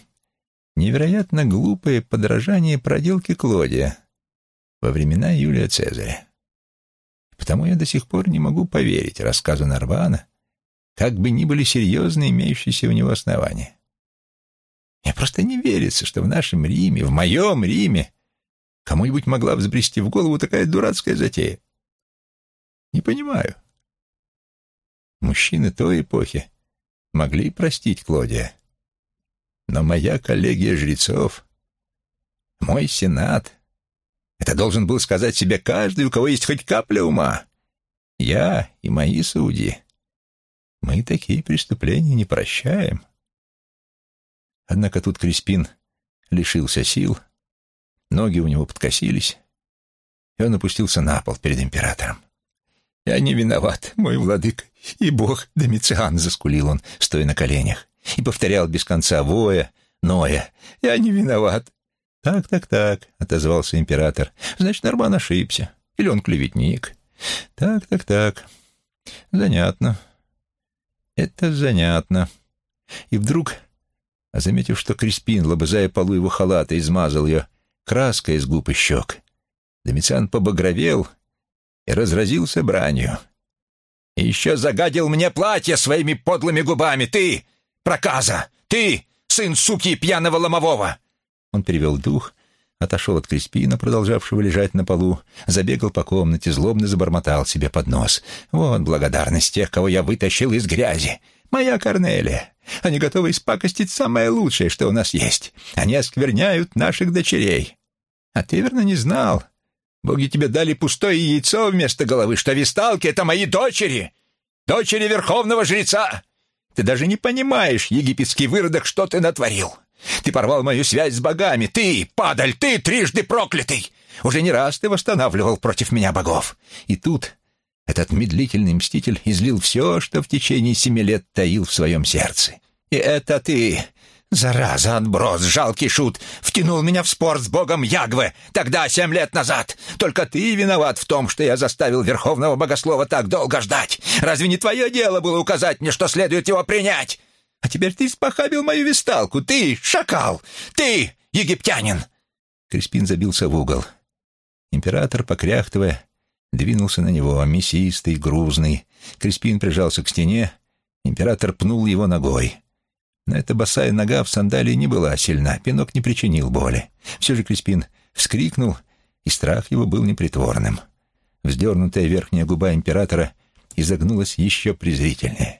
S1: невероятно глупое подражание проделки Клодия во времена Юлия Цезаря. Потому я до сих пор не могу поверить рассказу Нарвана как бы ни были серьезны имеющиеся у него основания. Мне просто не верится, что в нашем Риме, в моем Риме, кому-нибудь могла взбрести в голову такая дурацкая затея. Не понимаю. Мужчины той эпохи могли простить Клодия. Но моя коллегия жрецов, мой сенат, это должен был сказать себе каждый, у кого есть хоть капля ума. Я и мои судьи мы такие преступления не прощаем. Однако тут Криспин лишился сил, ноги у него подкосились, и он опустился на пол перед императором. «Я не виноват, мой владыка, и бог Домициан», — заскулил он, стоя на коленях, и повторял без конца воя, ноя. «Я не виноват». «Так, так, так», — отозвался император. «Значит, Норман ошибся. Или он клеветник». «Так, так, так. Занятно. Это занятно. И вдруг, заметив, что Криспин, лобызая полу его халата, измазал ее краской из губ и щек, Домициан побагровел и разразился бранью. «И еще загадил мне платье своими подлыми губами! Ты, проказа! Ты, сын суки пьяного ломового!» Он перевел дух, отошел от Криспина, продолжавшего лежать на полу, забегал по комнате, злобно забормотал себе под нос. «Вот благодарность тех, кого я вытащил из грязи. Моя Корнелия. Они готовы испакостить самое лучшее, что у нас есть. Они оскверняют наших дочерей. А ты, верно, не знал. Боги тебе дали пустое яйцо вместо головы, что висталки — это мои дочери, дочери верховного жреца. Ты даже не понимаешь, египетский выродок, что ты натворил.
S2: Ты порвал мою связь с богами! Ты, падаль, ты трижды проклятый! Уже не раз ты восстанавливал против меня богов. И тут этот медлительный мститель излил все, что в течение семи лет таил в своем сердце. И это ты, зараза, отброс, жалкий шут, втянул меня в спор с богом Ягве тогда, семь лет назад. Только ты виноват в том, что я заставил верховного богослова так долго ждать. Разве не твое дело было указать мне, что следует его принять? А теперь ты спохабил мою висталку. Ты, шакал! Ты, египтянин!»
S1: Криспин забился в угол. Император, покряхтывая, двинулся на него, мясистый, грузный. Криспин прижался к стене, император пнул его ногой. Но эта босая нога в сандалии не была сильна, пинок не причинил боли. Все же Криспин вскрикнул, и страх его был непритворным. Вздернутая верхняя губа императора изогнулась еще презрительнее.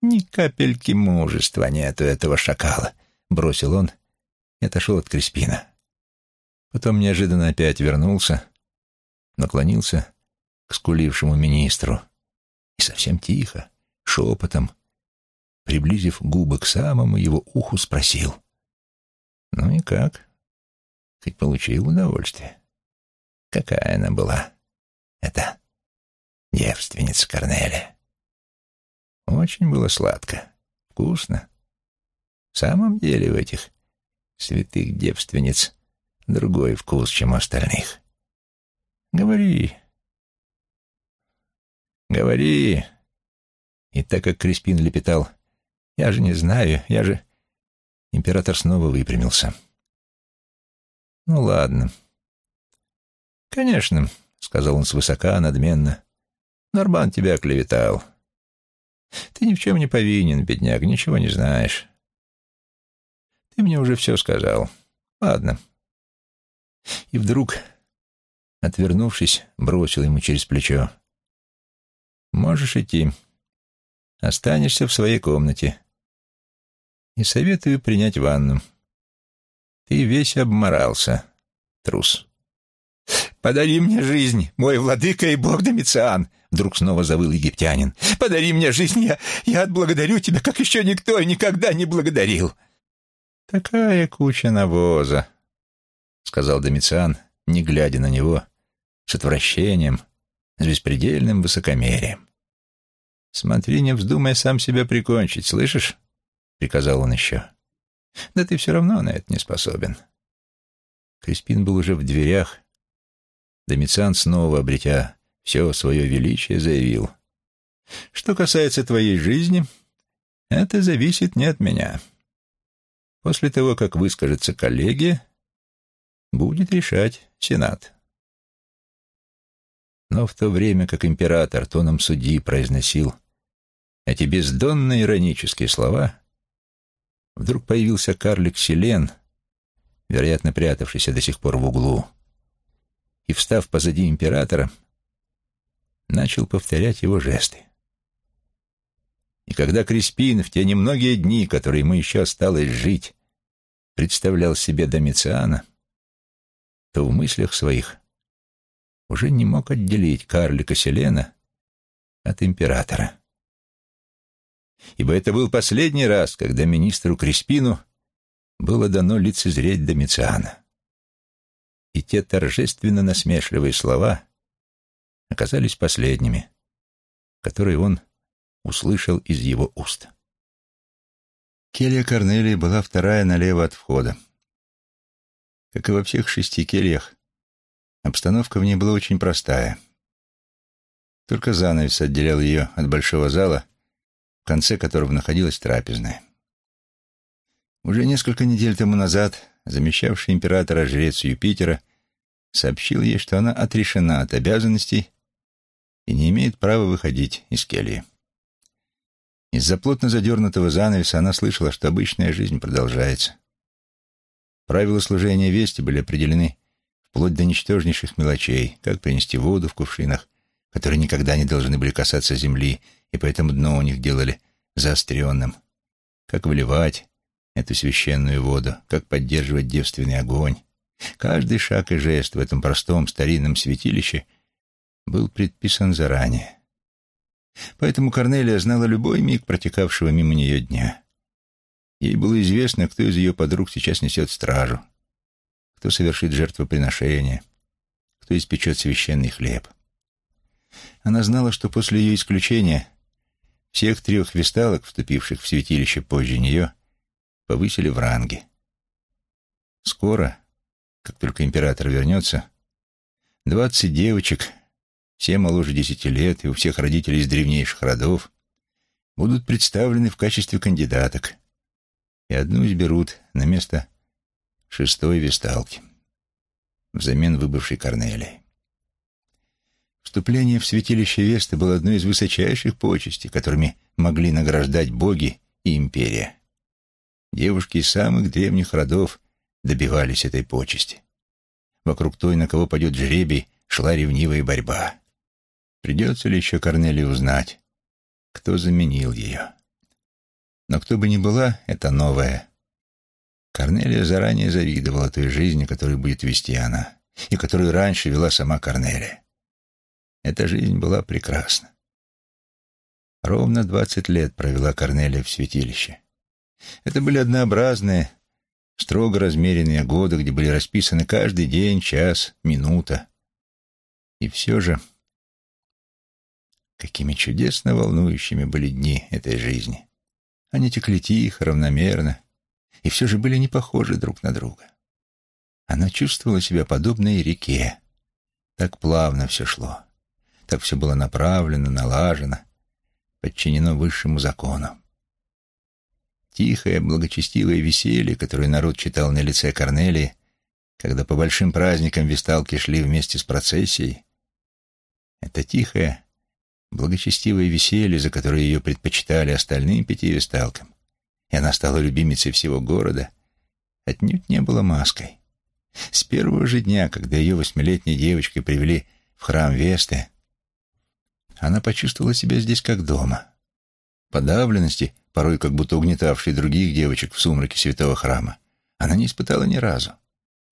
S1: «Ни капельки мужества нет у этого шакала», — бросил он и отошел от Криспина. Потом неожиданно опять вернулся, наклонился к скулившему министру и совсем тихо, шепотом, приблизив губы к самому его уху, спросил. «Ну и как? Хоть получил удовольствие? Какая она была, эта девственница Корнелия?» Очень было сладко, вкусно. В самом деле у этих святых девственниц другой вкус, чем у остальных. Говори, «Говори!» И так как Криспин лепетал, «Я же не знаю, я же...» Император снова выпрямился. «Ну ладно». «Конечно», — сказал он свысока, надменно. «Норман тебя оклеветал. Ты ни в чем не повинен, бедняк, ничего не знаешь. Ты мне уже все сказал. Ладно». И вдруг, отвернувшись, бросил ему через плечо. Можешь идти. Останешься в своей комнате. И советую принять ванну. Ты весь обморался, трус. «Подари мне жизнь, мой владыка и бог Домициан!» Вдруг снова завыл египтянин. «Подари мне жизнь, я, я отблагодарю тебя, как еще никто и никогда не благодарил!» «Такая куча навоза!» — сказал Домициан, не глядя на него, с отвращением, с беспредельным высокомерием. «Смотри, не вздумай сам себя прикончить, слышишь?» — приказал он еще. «Да ты все равно на это не способен». Криспин был уже в дверях. Домициан, снова обретя все свое величие, заявил. «Что касается твоей жизни, это зависит не от меня. После того, как выскажется коллегия, будет решать Сенат». Но в то время, как император тоном судьи произносил эти бездонные иронические слова, вдруг появился карлик Селен, вероятно, прятавшийся до сих пор в углу, и, встав позади императора, начал повторять его жесты. И когда Криспин в те немногие дни, которые ему еще осталось жить, представлял себе Домициана, то в мыслях своих уже не мог отделить карлика Селена от императора. Ибо это был последний раз, когда министру Криспину было дано лицезреть Домициана. И те торжественно насмешливые слова оказались последними, которые он услышал из его уст. Келья Корнелии была вторая налево от входа. Как и во всех шести кельях, Обстановка в ней была очень простая. Только занавес отделял ее от большого зала, в конце которого находилась трапезная. Уже несколько недель тому назад замещавший императора жрец Юпитера сообщил ей, что она отрешена от обязанностей и не имеет права выходить из кельи. Из-за плотно задернутого занавеса она слышала, что обычная жизнь продолжается. Правила служения вести были определены вплоть до ничтожнейших мелочей, как принести воду в кувшинах, которые никогда не должны были касаться земли, и поэтому дно у них делали заостренным, как выливать эту священную воду, как поддерживать девственный огонь. Каждый шаг и жест в этом простом старинном святилище был предписан заранее. Поэтому Корнелия знала любой миг протекавшего мимо нее дня. Ей было известно, кто из ее подруг сейчас несет стражу, кто совершит жертвоприношение, кто испечет священный хлеб. Она знала, что после ее исключения всех трех весталок, вступивших в святилище позже нее, повысили в ранге. Скоро, как только император вернется, двадцать девочек, все моложе десяти лет и у всех родителей из древнейших родов, будут представлены в качестве кандидаток, и одну изберут на место шестой весталки, взамен выбывшей Корнелии. Вступление в святилище Весты было одной из высочайших почестей, которыми могли награждать боги и империя. Девушки из самых древних родов добивались этой почести. Вокруг той, на кого пойдет жребий, шла ревнивая борьба. Придется ли еще Корнелии узнать, кто заменил ее? Но кто бы ни была, это новая. Корнелия заранее завидовала той жизни, которую будет вести она, и которую раньше вела сама Корнелия. Эта жизнь была прекрасна. Ровно двадцать лет провела Корнелия в святилище. Это были однообразные, строго размеренные годы, где были расписаны каждый день, час, минута. И все же, какими чудесно волнующими были дни этой жизни. Они текли тихо, равномерно, и все же были не похожи друг на друга. Она чувствовала себя подобной реке. Так плавно все шло. Так все было направлено, налажено, подчинено высшему закону. Тихое, благочестивое веселье, которое народ читал на лице Корнелии, когда по большим праздникам весталки шли вместе с процессией, это тихое, благочестивое веселье, за которое ее предпочитали остальным пяти весталкам, и она стала любимицей всего города, отнюдь не было маской. С первого же дня, когда ее восьмилетней девочкой привели в храм Весты, она почувствовала себя здесь как дома. Подавленности, порой как будто угнетавшей других девочек в сумраке святого храма, она не испытала ни разу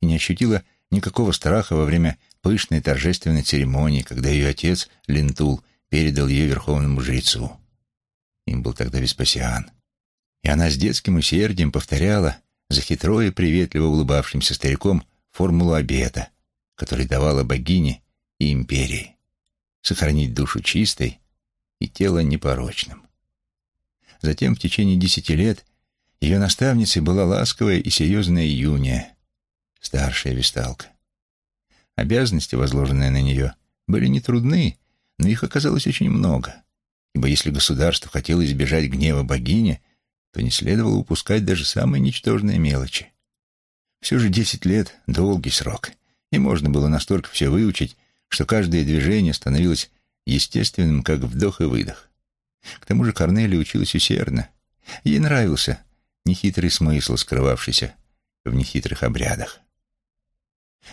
S1: и не ощутила никакого страха во время пышной торжественной церемонии, когда ее отец, Лентул, передал ее верховному жрецу. Им был тогда Веспасиан. И она с детским усердием повторяла за хитро и приветливо улыбавшимся стариком формулу обета, который давала богине и империи сохранить душу чистой и тело непорочным. Затем в течение десяти лет ее наставницей была ласковая и серьезная Юния, старшая весталка. Обязанности, возложенные на нее, были нетрудны, но их оказалось очень много, ибо если государство хотело избежать гнева богини, то не следовало упускать даже самые ничтожные мелочи. Все же десять лет — долгий срок, и можно было настолько все выучить, что каждое движение становилось естественным, как вдох и выдох. К тому же Корнелия училась усердно. Ей нравился нехитрый смысл, скрывавшийся в нехитрых обрядах.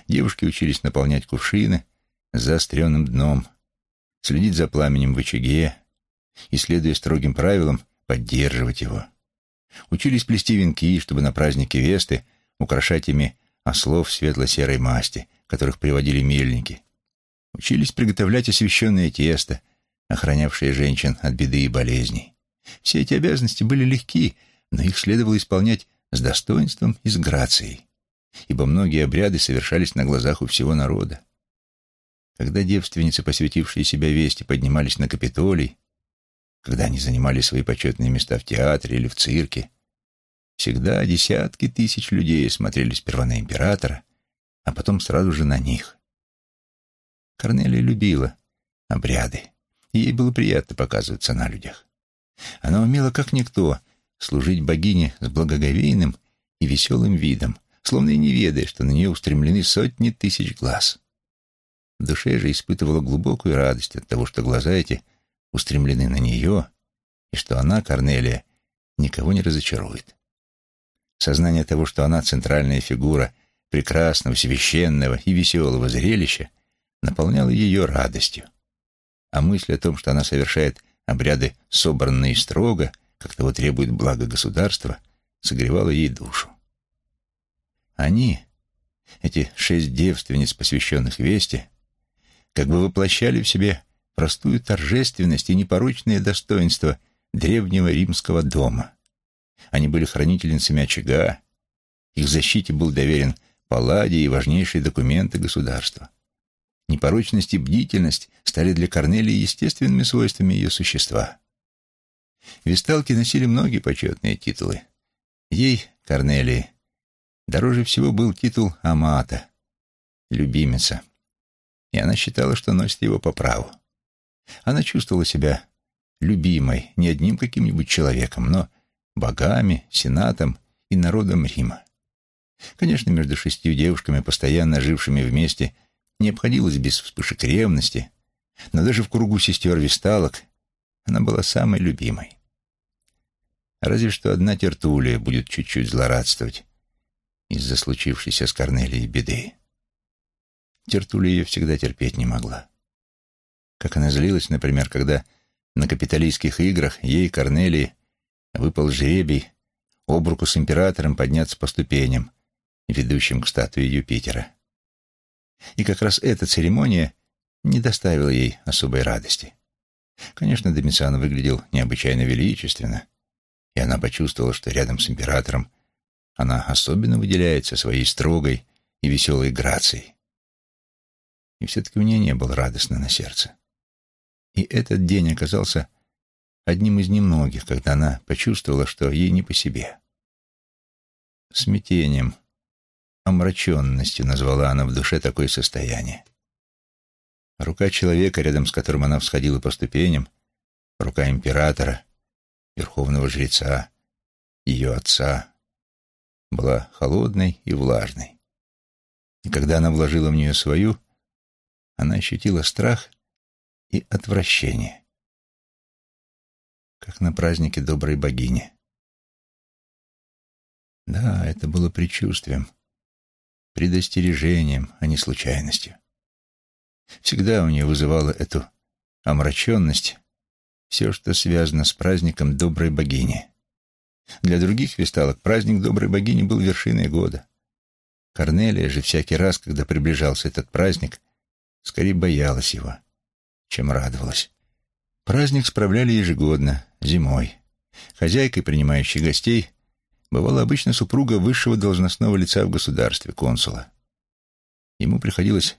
S1: Девушки учились наполнять кувшины с заостренным дном, следить за пламенем в очаге и, следуя строгим правилам, поддерживать его. Учились плести венки, чтобы на празднике Весты украшать ими ослов светло-серой масти, которых приводили мельники, Учились приготовлять освященное тесто, охранявшее женщин от беды и болезней. Все эти обязанности были легки, но их следовало исполнять с достоинством и с грацией, ибо многие обряды совершались на глазах у всего народа. Когда девственницы, посвятившие себя вести, поднимались на Капитолий, когда они занимали свои почетные места в театре или в цирке, всегда десятки тысяч людей смотрели сперва на императора, а потом сразу же на них. Корнелия любила обряды, и ей было приятно показываться на людях. Она умела, как никто, служить богине с благоговейным и веселым видом, словно и не ведая, что на нее устремлены сотни тысяч глаз. В душе же испытывала глубокую радость от того, что глаза эти устремлены на нее, и что она, Корнелия, никого не разочарует. Сознание того, что она центральная фигура прекрасного, священного и веселого зрелища — наполняла ее радостью. А мысль о том, что она совершает обряды собранные строго, как того требует благо государства, согревала ей душу. Они, эти шесть девственниц, посвященных вести, как бы воплощали в себе простую торжественность и непорочное достоинство древнего римского дома. Они были хранительницами очага. Их защите был доверен палладе и важнейшие документы государства. Непорочность и бдительность стали для Корнелии естественными свойствами ее существа. Весталки носили многие почетные титулы. Ей, Корнелии, дороже всего был титул Амата, любимица, и она считала, что носит его по праву. Она чувствовала себя любимой не одним каким-нибудь человеком, но богами, сенатом и народом Рима. Конечно, между шестью девушками, постоянно жившими вместе, не обходилось без вспышек ревности, но даже в кругу сестер Висталок она была самой любимой. Разве что одна Тертулия будет чуть-чуть злорадствовать из-за случившейся с Корнелией беды. Тертулия ее всегда терпеть не могла. Как она злилась, например, когда на капиталистских играх ей, Корнелии, выпал жребий об руку с императором подняться по ступеням, ведущим к статуе Юпитера. И как раз эта церемония не доставила ей особой радости. Конечно, Домициан выглядел необычайно величественно, и она почувствовала, что рядом с императором она особенно выделяется своей строгой и веселой грацией. И все-таки у нее не было радостно на сердце. И этот день оказался одним из немногих, когда она почувствовала, что ей не по себе. Смятением, омраченностью назвала она в душе такое состояние. Рука человека, рядом с которым она всходила по ступеням, рука императора, верховного жреца, ее отца, была холодной и влажной. И когда она вложила в нее свою, она ощутила страх и отвращение, как на празднике доброй богини. Да, это было предчувствием, предостережением, а не случайностью. Всегда у нее вызывало эту омраченность все, что связано с праздником доброй богини. Для других весталок праздник доброй богини был вершиной года. Корнелия же всякий раз, когда приближался этот праздник, скорее боялась его чем радовалась. Праздник справляли ежегодно, зимой. Хозяйкой, принимающей гостей, бывала обычно супруга высшего должностного лица в государстве, консула. Ему приходилось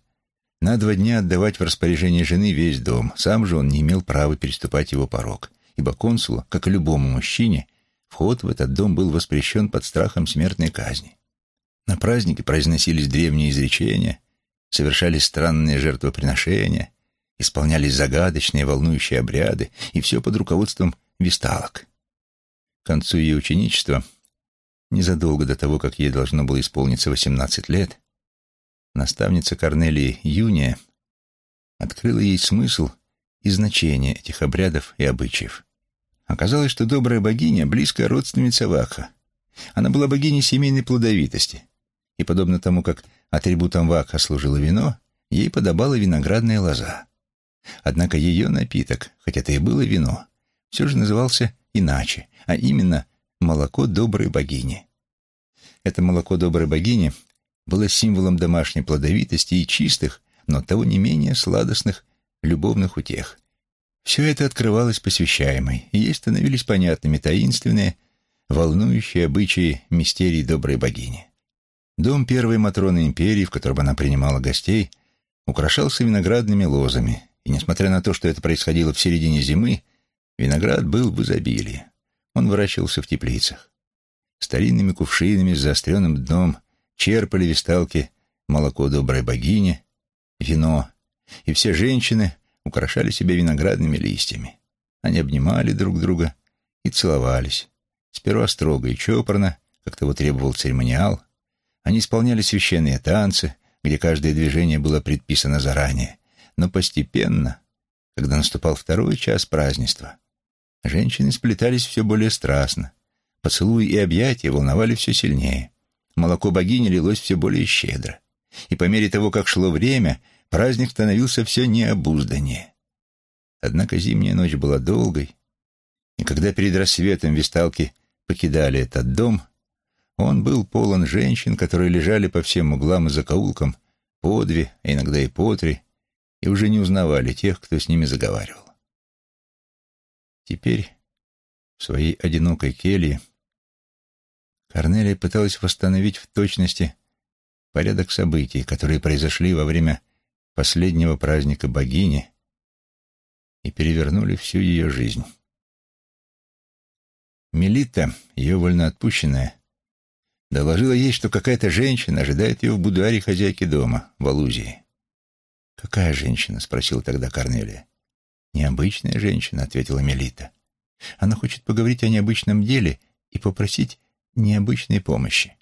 S1: на два дня отдавать в распоряжение жены весь дом, сам же он не имел права переступать его порог, ибо консулу, как и любому мужчине, вход в этот дом был воспрещен под страхом смертной казни. На празднике произносились древние изречения, совершались странные жертвоприношения, исполнялись загадочные, волнующие обряды, и все под руководством висталок. К концу ее ученичества, незадолго до того, как ей должно было исполниться 18 лет, наставница Корнелии Юния открыла ей смысл и значение этих обрядов и обычаев. Оказалось, что добрая богиня — близкая родственница Ваха. Она была богиней семейной плодовитости, и, подобно тому, как атрибутом Ваха служило вино, ей подобала виноградная лоза. Однако ее напиток, хотя это и было вино, все же назывался иначе, а именно молоко доброй богини. Это молоко доброй богини было символом домашней плодовитости и чистых, но того не менее сладостных любовных утех. Все это открывалось посвящаемой, и ей становились понятными таинственные, волнующие обычаи мистерий доброй богини. Дом первой Матроны империи, в котором она принимала гостей, украшался виноградными лозами, и несмотря на то, что это происходило в середине зимы, виноград был в изобилии. Он выращивался в теплицах. Старинными кувшинами с заостренным дном черпали висталки молоко доброй богини, вино, и все женщины украшали себя виноградными листьями. Они обнимали друг друга и целовались. Сперва строго и чопорно, как того требовал церемониал. Они исполняли священные танцы, где каждое движение было предписано заранее, но постепенно, когда наступал второй час празднества, женщины сплетались все более страстно. Поцелуи и объятия волновали все сильнее. Молоко богини лилось все более щедро. И по мере того, как шло время, праздник становился все необузданнее. Однако зимняя ночь была долгой, и когда перед рассветом висталки покидали этот дом, он был полон женщин, которые лежали по всем углам и закоулкам по две, а иногда и по три, и уже не узнавали тех, кто с ними заговаривал. Теперь в своей одинокой келье Корнелия пыталась восстановить в точности порядок событий, которые произошли во время последнего праздника богини и перевернули всю ее жизнь. Мелита, ее вольноотпущенная, доложила ей, что какая-то женщина ожидает ее в будуаре хозяйки дома, в Алузии. «Какая женщина?» — спросил тогда Корнелия. «Необычная женщина», — ответила Мелита. «Она хочет поговорить о необычном деле и попросить необычной помощи».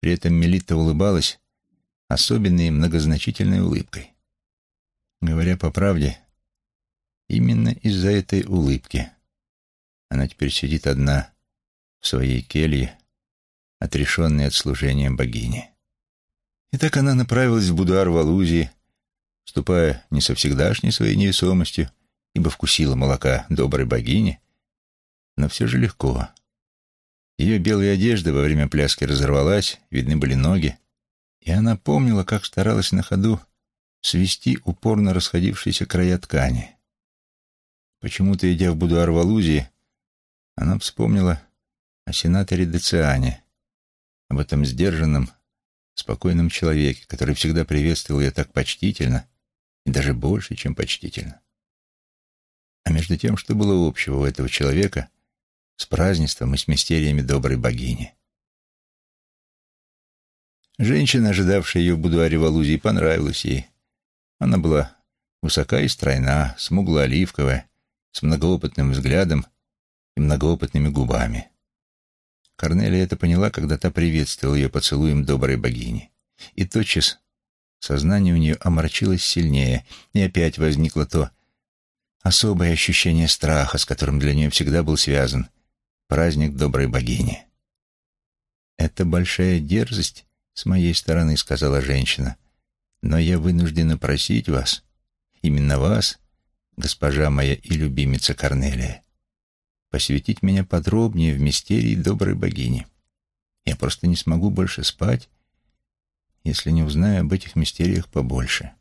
S1: При этом Мелита улыбалась особенной многозначительной улыбкой. Говоря по правде, именно из-за этой улыбки она теперь сидит одна в своей келье, отрешенной от служения богини. И так она направилась в будуар в Алузии, ступая не со всегдашней своей невесомостью, ибо вкусила молока доброй богини, но все же легко. Ее белая одежда во время пляски разорвалась, видны были ноги, и она помнила, как старалась на ходу свести упорно расходившиеся края ткани. Почему-то, идя в будуар в она вспомнила о сенаторе Дециане, об этом сдержанном, спокойном человеке, который всегда приветствовал ее так почтительно и даже больше, чем почтительно. А между тем, что было общего у этого человека с празднеством и с мистериями доброй богини? Женщина, ожидавшая ее в будуаре в Алузии, понравилась ей. Она была высока и стройна, смугло-оливковая, с многоопытным взглядом и многоопытными губами. Корнелия это поняла, когда та приветствовала ее поцелуем доброй богини. И тотчас сознание у нее омрачилось сильнее, и опять возникло то особое ощущение страха, с которым для нее всегда был связан праздник доброй богини. «Это большая дерзость с моей стороны», — сказала женщина, «но я вынуждена просить вас, именно вас, госпожа моя и любимица Корнелия, посвятить меня подробнее в мистерии доброй богини. Я просто не смогу больше спать, если не узнаю об этих мистериях побольше.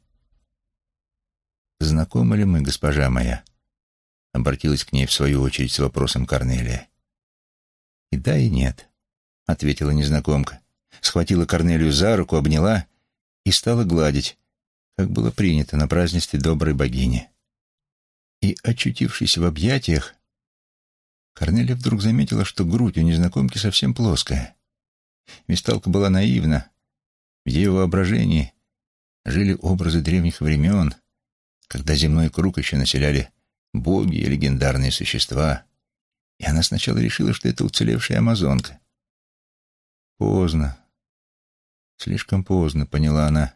S1: «Знакомы ли мы, госпожа моя?» — обратилась к ней в свою очередь с вопросом Корнелия. «И да, и нет», — ответила незнакомка. Схватила Корнелию за руку, обняла и стала гладить, как было принято на празднестве доброй богини. И, очутившись в объятиях, Корнелия вдруг заметила, что грудь у незнакомки совсем плоская. Висталка была наивна. В ее воображении жили образы древних времен, когда земной круг еще населяли боги и легендарные существа, и она сначала решила, что это уцелевшая амазонка. Поздно, слишком поздно поняла она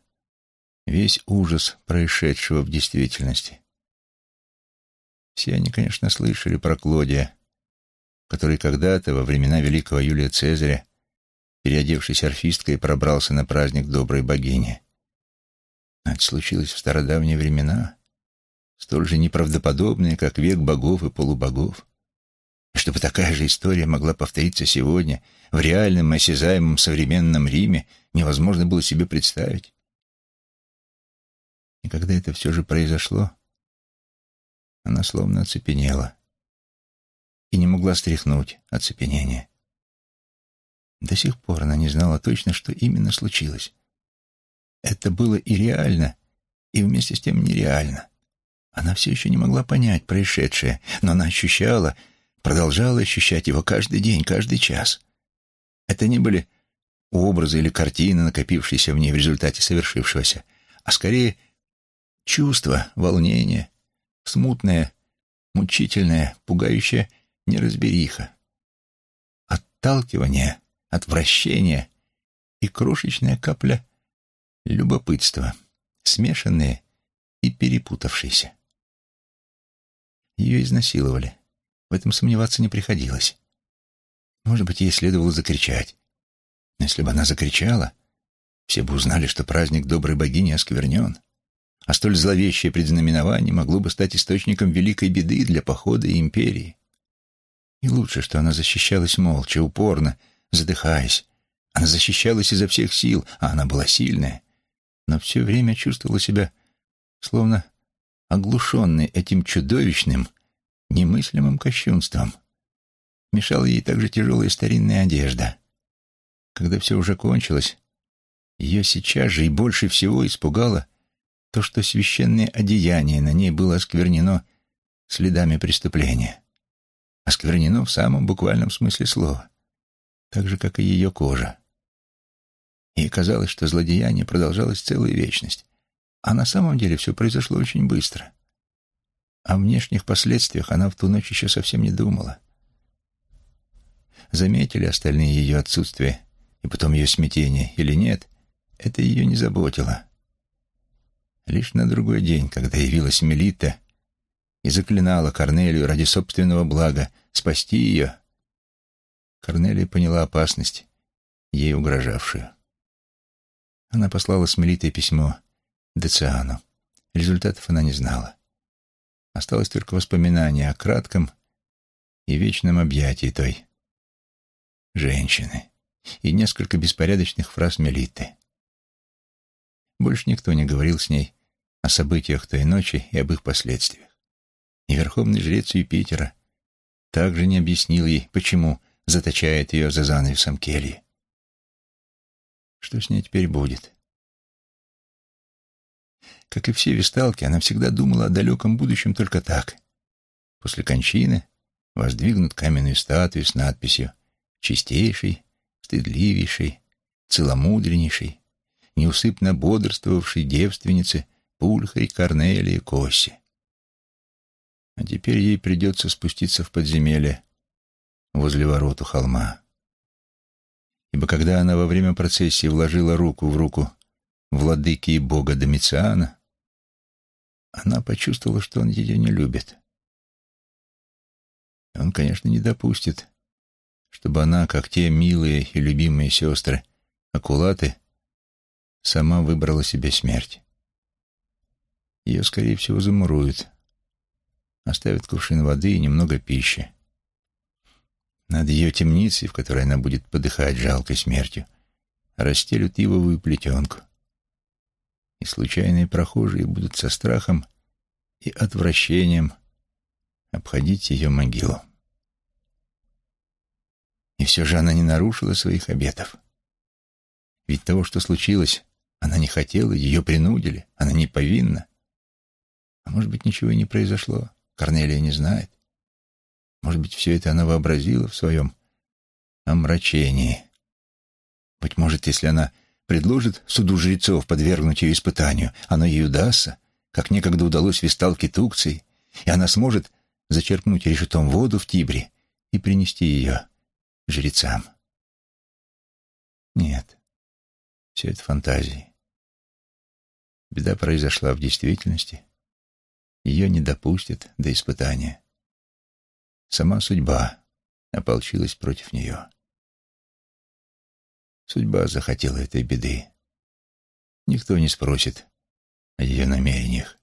S1: весь ужас происшедшего в действительности. Все они, конечно, слышали про Клодия, который когда-то, во времена великого Юлия Цезаря, переодевшись орфисткой, пробрался на праздник доброй богини. Это случилось в стародавние времена, столь же неправдоподобные, как век богов и полубогов. И чтобы такая же история могла повториться сегодня, в реальном, осязаемом современном Риме, невозможно было себе представить. И когда это все же произошло, она словно оцепенела и не могла стряхнуть оцепенение. До сих пор она не знала точно, что именно случилось. Это было и реально, и вместе с тем нереально. Она все еще не могла понять происшедшее, но она ощущала, продолжала ощущать его каждый день, каждый час. Это не были образы или картины, накопившиеся в ней в результате совершившегося, а скорее чувство, волнение, смутное, мучительное, пугающее неразбериха. Отталкивание, отвращение и крошечная капля любопытства, смешанные и перепутавшиеся. Ее изнасиловали. В этом сомневаться не приходилось. Может быть, ей следовало закричать. Но если бы она закричала, все бы узнали, что праздник доброй богини осквернен, а столь зловещее предзнаменование могло бы стать источником великой беды для похода и империи. И лучше, что она защищалась молча, упорно, задыхаясь. Она защищалась изо всех сил, а она была сильная, но все время чувствовала себя словно оглушенной этим чудовищным, немыслимым кощунством. Мешала ей также тяжелая старинная одежда. Когда все уже кончилось, ее сейчас же и больше всего испугало то, что священное одеяние на ней было осквернено следами преступления. Осквернено в самом буквальном смысле слова, так же, как и ее кожа. Ей казалось, что злодеяние продолжалось целую вечность, а на самом деле все произошло очень быстро. О внешних последствиях она в ту ночь еще совсем не думала. Заметили остальные ее отсутствие и потом ее смятение или нет, это ее не заботило. Лишь на другой день, когда явилась Мелита и заклинала Корнелию ради собственного блага спасти ее, Корнелия поняла опасность, ей угрожавшую. Она послала с Мелитой письмо Дециану. Результатов она не знала. Осталось только воспоминание о кратком и вечном объятии той женщины и несколько беспорядочных фраз Мелиты. Больше никто не говорил с ней о событиях той ночи и об их последствиях. И верховный жрец Юпитера также не объяснил ей, почему заточает ее за занавесом кельи. Что с ней теперь будет? Как и все висталки, она всегда думала о далеком будущем только так. После кончины воздвигнут каменную статую с надписью «Чистейший, стыдливейший, целомудреннейший, неусыпно бодрствовавшей девственнице Пульхой Корнелии Коси. А теперь ей придется спуститься в подземелье возле ворот у холма. Ибо когда она во время процессии вложила руку в руку владыки и бога Домициана, она почувствовала, что он ее не любит. Он, конечно, не допустит, чтобы она, как те милые и любимые сестры, акулаты, сама выбрала себе смерть. Ее, скорее всего, замуруют, оставят кувшин воды и немного пищи. Над ее темницей, в которой она будет подыхать жалкой смертью, расстелют ивовую плетенку. И случайные прохожие будут со страхом и отвращением обходить ее могилу. И все же она не нарушила своих обетов. Ведь того, что случилось, она не хотела, ее принудили, она не повинна. А может быть, ничего и не произошло. Корнелия не знает. Может быть, все это она вообразила в своем омрачении. Быть может, если она предложит суду жрецов подвергнуть ее испытанию, оно ей удастся, как некогда удалось висталке Тукции, и она сможет зачерпнуть решетом воду в Тибре и принести ее жрецам. Нет, все это фантазии. Беда произошла в действительности. Ее не допустят до испытания. Сама судьба ополчилась против нее. Судьба захотела этой беды. Никто не спросит о ее намерениях.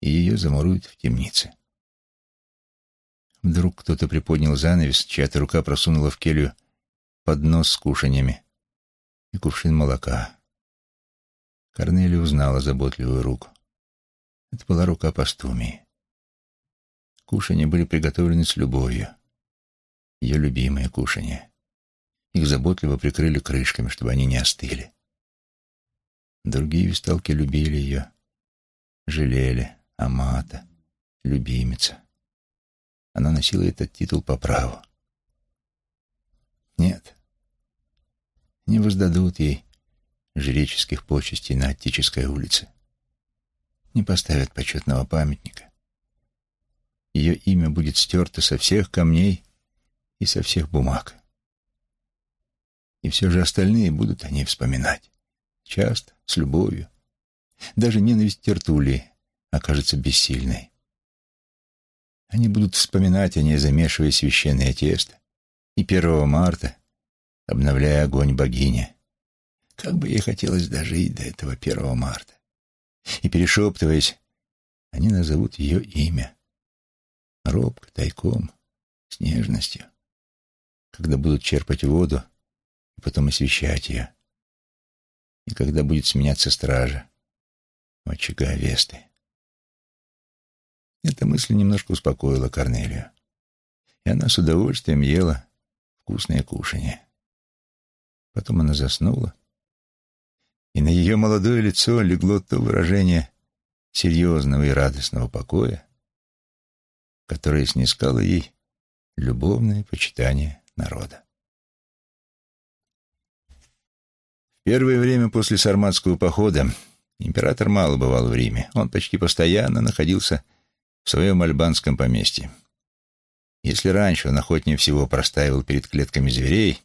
S1: И ее замуруют в темнице. Вдруг кто-то приподнял занавес, чья-то рука просунула в келью поднос с кушаньями и кувшин молока. Корнелия узнала заботливую руку. Это была рука Пастумии. Кушанья были приготовлены с любовью. Ее любимые кушанья. Их заботливо прикрыли крышками, чтобы они не остыли. Другие висталки любили ее, жалели, Амата, любимица. Она носила этот титул по праву. Нет, не воздадут ей жреческих почестей на Аттической улице. Не поставят почетного памятника. Ее имя будет стерто со всех камней и со всех бумаг. И все же остальные будут о ней вспоминать. Часто, с любовью. Даже ненависть Тертулии окажется бессильной. Они будут вспоминать о ней, замешивая священное тесто. И 1 марта, обновляя огонь богини. Как бы ей хотелось дожить до этого 1 марта. И, перешептываясь, они назовут ее имя. Робко, тайком, с нежностью. Когда будут черпать воду и потом освещать ее. И когда будет сменяться стража у очага Весты. Эта мысль немножко успокоила Корнелию, и она с удовольствием ела вкусное кушанье. Потом она заснула, и на ее молодое лицо легло то выражение серьезного и радостного покоя, которое снискало ей любовное почитание народа. В первое время после сарматского похода император мало бывал в Риме. Он почти постоянно находился в своем альбанском поместье. Если раньше он охотнее всего простаивал перед клетками зверей,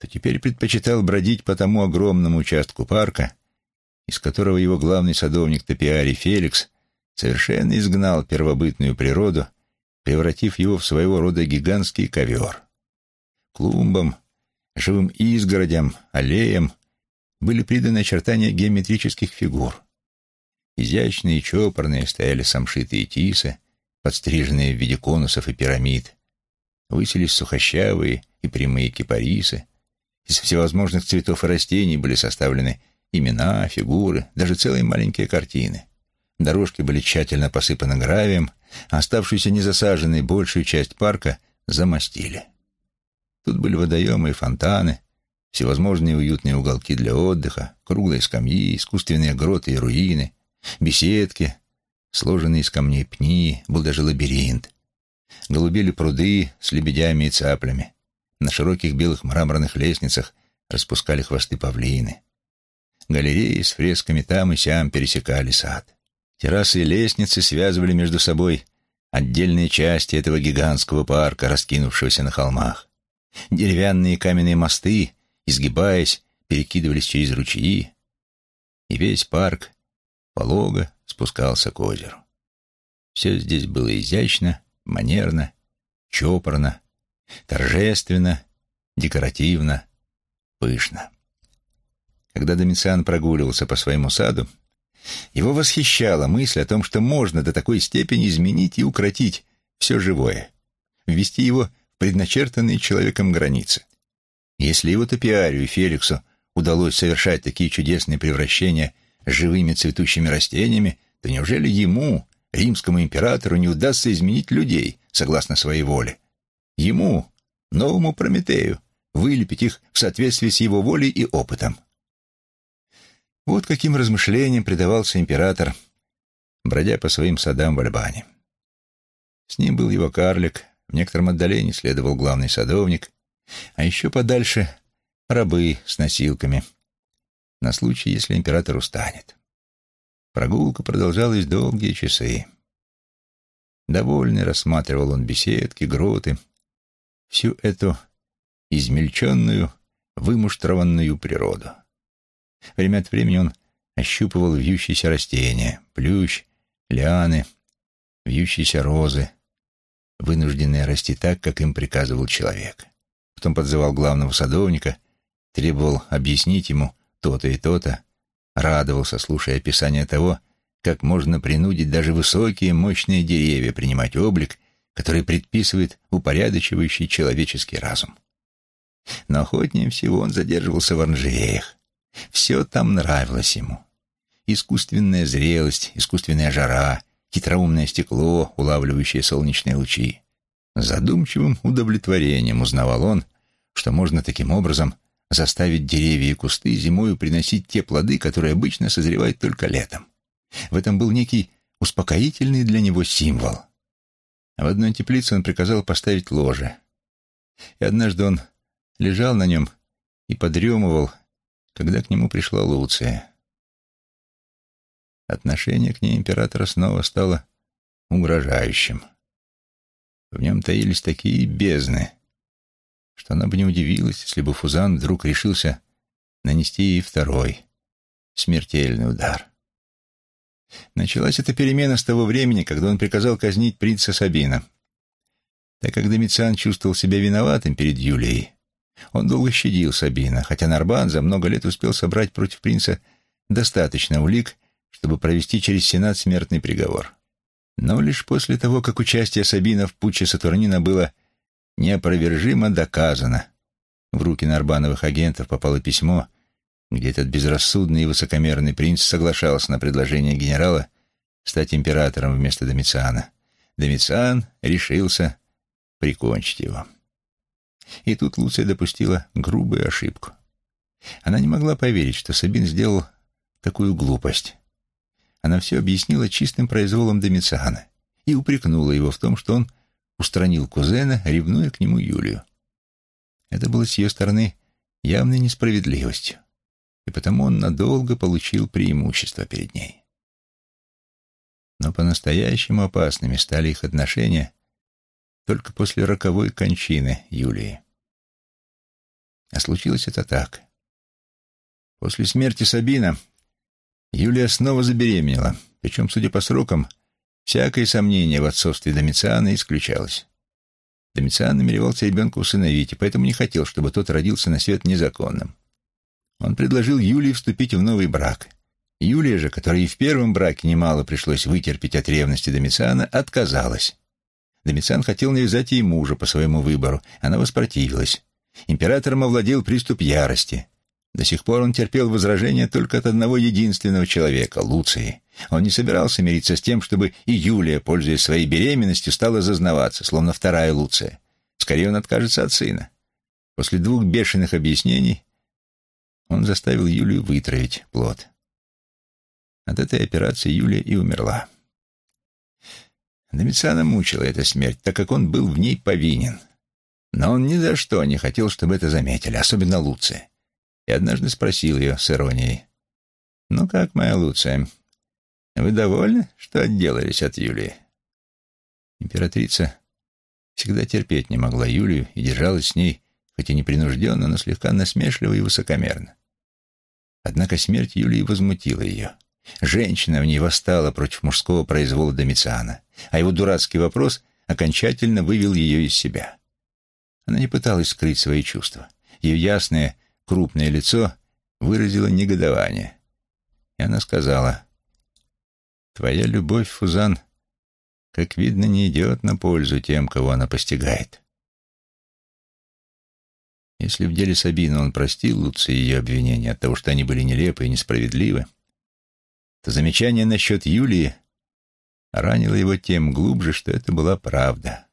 S1: то теперь предпочитал бродить по тому огромному участку парка, из которого его главный садовник Топиарий Феликс совершенно изгнал первобытную природу, превратив его в своего рода гигантский ковер. Клумбам, живым изгородям, аллеям были приданы очертания геометрических фигур. Изящные и чопорные стояли самшитые тисы, подстриженные в виде конусов и пирамид. Выселись сухощавые и прямые кипарисы, из всевозможных цветов и растений были составлены имена, фигуры, даже целые маленькие картины. Дорожки были тщательно посыпаны гравием, а оставшуюся незасаженной большую часть парка замостили. Тут были водоемы и фонтаны, всевозможные уютные уголки для отдыха, круглые скамьи, искусственные гроты и руины, беседки, сложенные из камней пни, был даже лабиринт. Голубели пруды с лебедями и цаплями. На широких белых мраморных лестницах распускали хвосты павлины. Галереи с фресками там и сям пересекали сад. Террасы и лестницы связывали между собой отдельные части этого гигантского парка, раскинувшегося на холмах. Деревянные каменные мосты, изгибаясь, перекидывались через ручьи, и весь парк полого спускался к озеру. Все здесь было изящно, манерно, чопорно, Торжественно, декоративно, пышно. Когда Домициан прогуливался по своему саду, его восхищала мысль о том, что можно до такой степени изменить и укротить все живое, ввести его в предначертанные человеком границы. Если его топиарию Феликсу удалось совершать такие чудесные превращения живыми цветущими растениями, то неужели ему, римскому императору, не удастся изменить людей согласно своей воле? Ему, новому Прометею, вылепить их в соответствии с его волей и опытом. Вот каким размышлениям предавался император, бродя по своим садам в Альбане. С ним был его карлик, в некотором отдалении следовал главный садовник, а еще подальше рабы с носилками, на случай, если император устанет. Прогулка продолжалась долгие часы. Довольный рассматривал он беседки, гроты, всю эту измельченную, вымуштрованную природу. Время от времени он ощупывал вьющиеся растения, плющ, лианы, вьющиеся розы, вынужденные расти так, как им приказывал человек. Потом подзывал главного садовника, требовал объяснить ему то-то и то-то, радовался, слушая описание того, как можно принудить даже высокие мощные деревья принимать облик который предписывает упорядочивающий человеческий разум. Но охотнее всего он задерживался в оранжереях. Все там нравилось ему. Искусственная зрелость, искусственная жара, хитроумное стекло, улавливающее солнечные лучи. Задумчивым удовлетворением узнавал он, что можно таким образом заставить деревья и кусты зимою приносить те плоды, которые обычно созревают только летом. В этом был некий успокоительный для него символ. А в одной теплице он приказал поставить ложе. И однажды он лежал на нем и подремывал, когда к нему пришла Луция. Отношение к ней императора снова стало угрожающим. В нем таились такие бездны, что она бы не удивилась, если бы Фузан вдруг решился нанести ей второй, смертельный удар. Началась эта перемена с того времени, когда он приказал казнить принца Сабина. Так как Домициан чувствовал себя виноватым перед Юлией, он долго щадил Сабина, хотя Нарбан за много лет успел собрать против принца достаточно улик, чтобы провести через Сенат смертный приговор. Но лишь после того, как участие Сабина в путче Сатурнина было неопровержимо доказано, в руки Нарбановых агентов попало письмо — где этот безрассудный и высокомерный принц соглашался на предложение генерала стать императором вместо Домициана. Домициан решился прикончить его. И тут Луция допустила грубую ошибку. Она не могла поверить, что Сабин сделал такую глупость. Она все объяснила чистым произволом Домициана и упрекнула его в том, что он устранил кузена, ревнуя к нему Юлию. Это было с ее стороны явной несправедливостью, и потому он надолго получил преимущество перед ней. Но по-настоящему опасными стали их отношения только после роковой кончины Юлии. А случилось это так. После смерти Сабина Юлия снова забеременела, причем, судя по срокам, всякое сомнение в отцовстве Домициана исключалось. Домициан намеревался ребенка усыновить, и поэтому не хотел, чтобы тот родился на свет незаконным. Он предложил Юлии вступить в новый брак. Юлия же, которой и в первом браке немало пришлось вытерпеть от ревности Домициана, отказалась. Домициан хотел навязать ей мужа по своему выбору, она воспротивилась. Императором овладел приступ ярости. До сих пор он терпел возражения только от одного единственного человека — Луции. Он не собирался мириться с тем, чтобы и Юлия, пользуясь своей беременностью, стала зазнаваться, словно вторая Луция. Скорее он откажется от сына. После двух бешеных объяснений он заставил Юлию вытравить плод. От этой операции Юлия и умерла. Домициана мучила эта смерть, так как он был в ней повинен. Но он ни за что не хотел, чтобы это заметили, особенно Луция и однажды спросил ее с иронией. «Ну как, моя Луция, вы довольны, что отделались от Юлии?» Императрица всегда терпеть не могла Юлию и держалась с ней, хоть и непринужденно, но слегка насмешливо и высокомерно. Однако смерть Юлии возмутила ее. Женщина в ней восстала против мужского произвола Домициана, а его дурацкий вопрос окончательно вывел ее из себя. Она не пыталась скрыть свои чувства. Ее ясное, крупное лицо выразило негодование. И она сказала, «Твоя любовь, Фузан, как видно, не идет на пользу тем, кого она постигает». Если в деле Сабины он простил Луции ее обвинения от того, что они были нелепы и несправедливы, то замечание насчет Юлии ранило его тем глубже, что это была правда.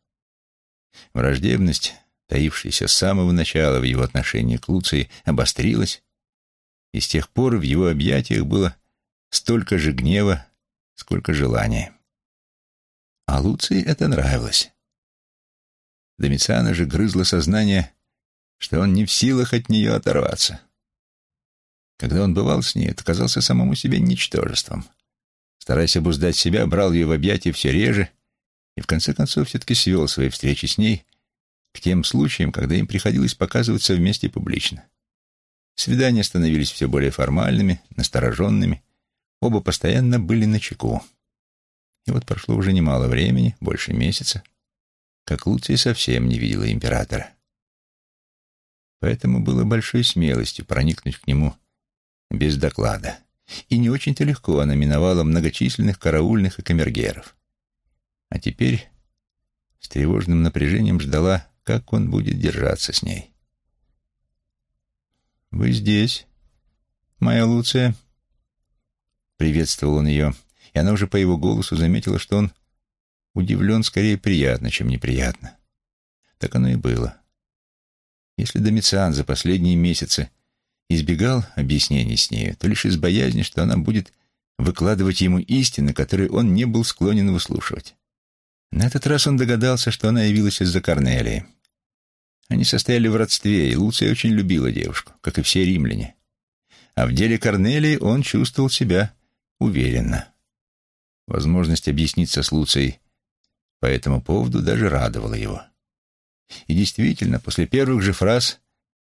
S1: Враждебность таившаяся с самого начала в его отношении к Луции, обострилась, и с тех пор в его объятиях было столько же гнева, сколько желания. А Луции это нравилось. Домициана же грызло сознание, что он не в силах от нее оторваться. Когда он бывал с ней, это казался самому себе ничтожеством. Стараясь обуздать себя, брал ее в объятия все реже и в конце концов все-таки свел свои встречи с ней к тем случаям, когда им приходилось показываться вместе публично. Свидания становились все более формальными, настороженными. Оба постоянно были на чеку. И вот прошло уже немало времени, больше месяца, как Луция совсем не видела императора. Поэтому было большой смелостью проникнуть к нему без доклада. И не очень-то легко она миновала многочисленных караульных и камергеров. А теперь с тревожным напряжением ждала как он будет держаться с ней. «Вы здесь, моя Луция?» Приветствовал он ее, и она уже по его голосу заметила, что он удивлен скорее приятно, чем неприятно. Так оно и было. Если Домициан за последние месяцы избегал объяснений с нею, то лишь из боязни, что она будет выкладывать ему истины, которые он не был склонен выслушивать. На этот раз он догадался, что она явилась из-за Корнелии. Они состояли в родстве, и Луция очень любила девушку, как и все римляне. А в деле Корнелии он чувствовал себя уверенно. Возможность объясниться с Луцией по этому поводу даже радовала его. И действительно, после первых же фраз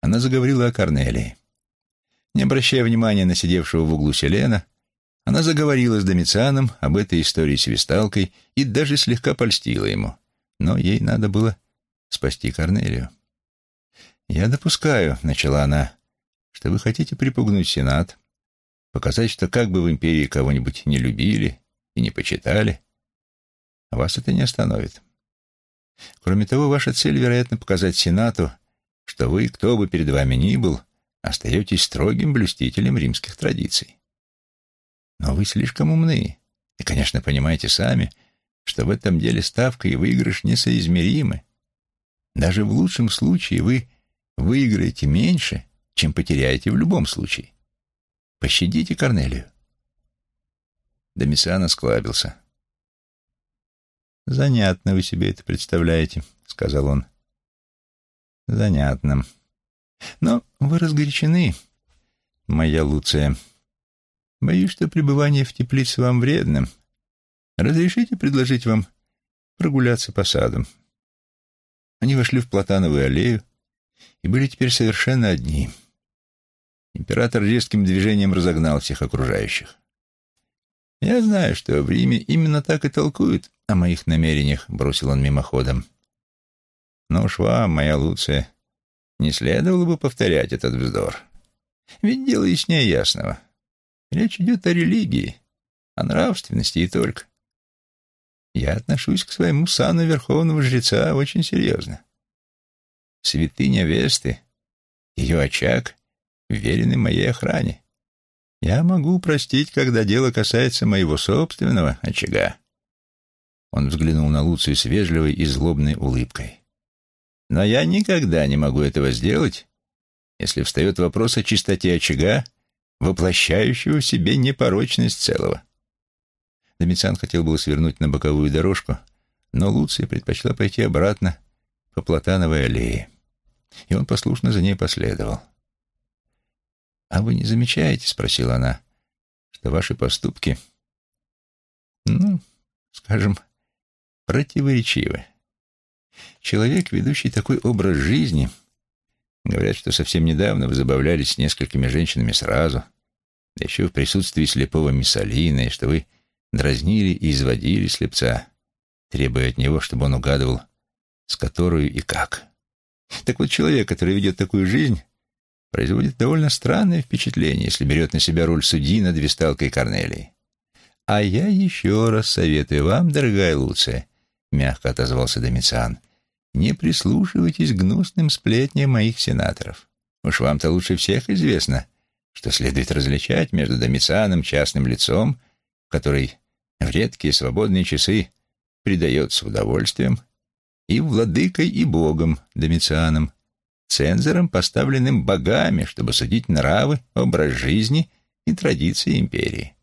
S1: она заговорила о Корнелии. Не обращая внимания на сидевшего в углу Селена, она заговорила с Домицианом об этой истории с Висталкой и даже слегка польстила ему. Но ей надо было спасти Корнелию. «Я допускаю», — начала она, — «что вы хотите припугнуть Сенат, показать, что как бы в империи кого-нибудь не любили и не почитали, вас это не остановит. Кроме того, ваша цель, вероятно, показать Сенату, что вы, кто бы перед вами ни был, остаетесь строгим блюстителем римских традиций. Но вы слишком умны и, конечно, понимаете сами, что в этом деле ставка и выигрыш несоизмеримы. Даже в лучшем случае вы выиграете меньше, чем потеряете в любом случае. Пощадите Корнелию. Домициан осклабился. «Занятно вы себе это представляете», — сказал он. «Занятно. Но вы разгорячены, моя Луция. Боюсь, что пребывание в теплице вам вредно. Разрешите предложить вам прогуляться по саду?» Они вошли в Платановую аллею и были теперь совершенно одни. Император резким движением разогнал всех окружающих. «Я знаю, что в Риме именно так и толкуют о моих намерениях», — бросил он мимоходом. «Но уж вам, моя Луция, не следовало бы повторять этот вздор. Ведь дело яснее ясного. Речь идет о религии, о нравственности и только. Я отношусь к своему сану верховного жреца очень серьезно. Святыня Весты, ее очаг, верены моей охране. Я могу простить, когда дело касается моего собственного очага. Он взглянул на Луцию с вежливой и злобной улыбкой. Но я никогда не могу этого сделать, если встает вопрос о чистоте очага, воплощающего в себе непорочность целого. Домициан хотел было свернуть на боковую дорожку, но Луция предпочла пойти обратно по Платановой аллее, и он послушно за ней последовал. «А вы не замечаете, — спросила она, — что ваши поступки, ну, скажем, противоречивы? Человек, ведущий такой образ жизни, говорят, что совсем недавно вы забавлялись с несколькими женщинами сразу, да еще в присутствии слепого Миссалина, и что вы дразнили и изводили слепца, требуя от него, чтобы он угадывал, с которую и как. Так вот, человек, который ведет такую жизнь, производит довольно странное впечатление, если берет на себя роль судьи над Висталкой Корнелией. «А я еще раз советую вам, дорогая Луция», — мягко отозвался Домициан, «не прислушивайтесь к гнусным сплетням моих сенаторов. Уж вам-то лучше всех известно, что следует различать между Домицианом частным лицом, который в редкие свободные часы предается удовольствием, и владыкой и богом Домицианом, цензором, поставленным богами, чтобы судить нравы, образ жизни и традиции империи.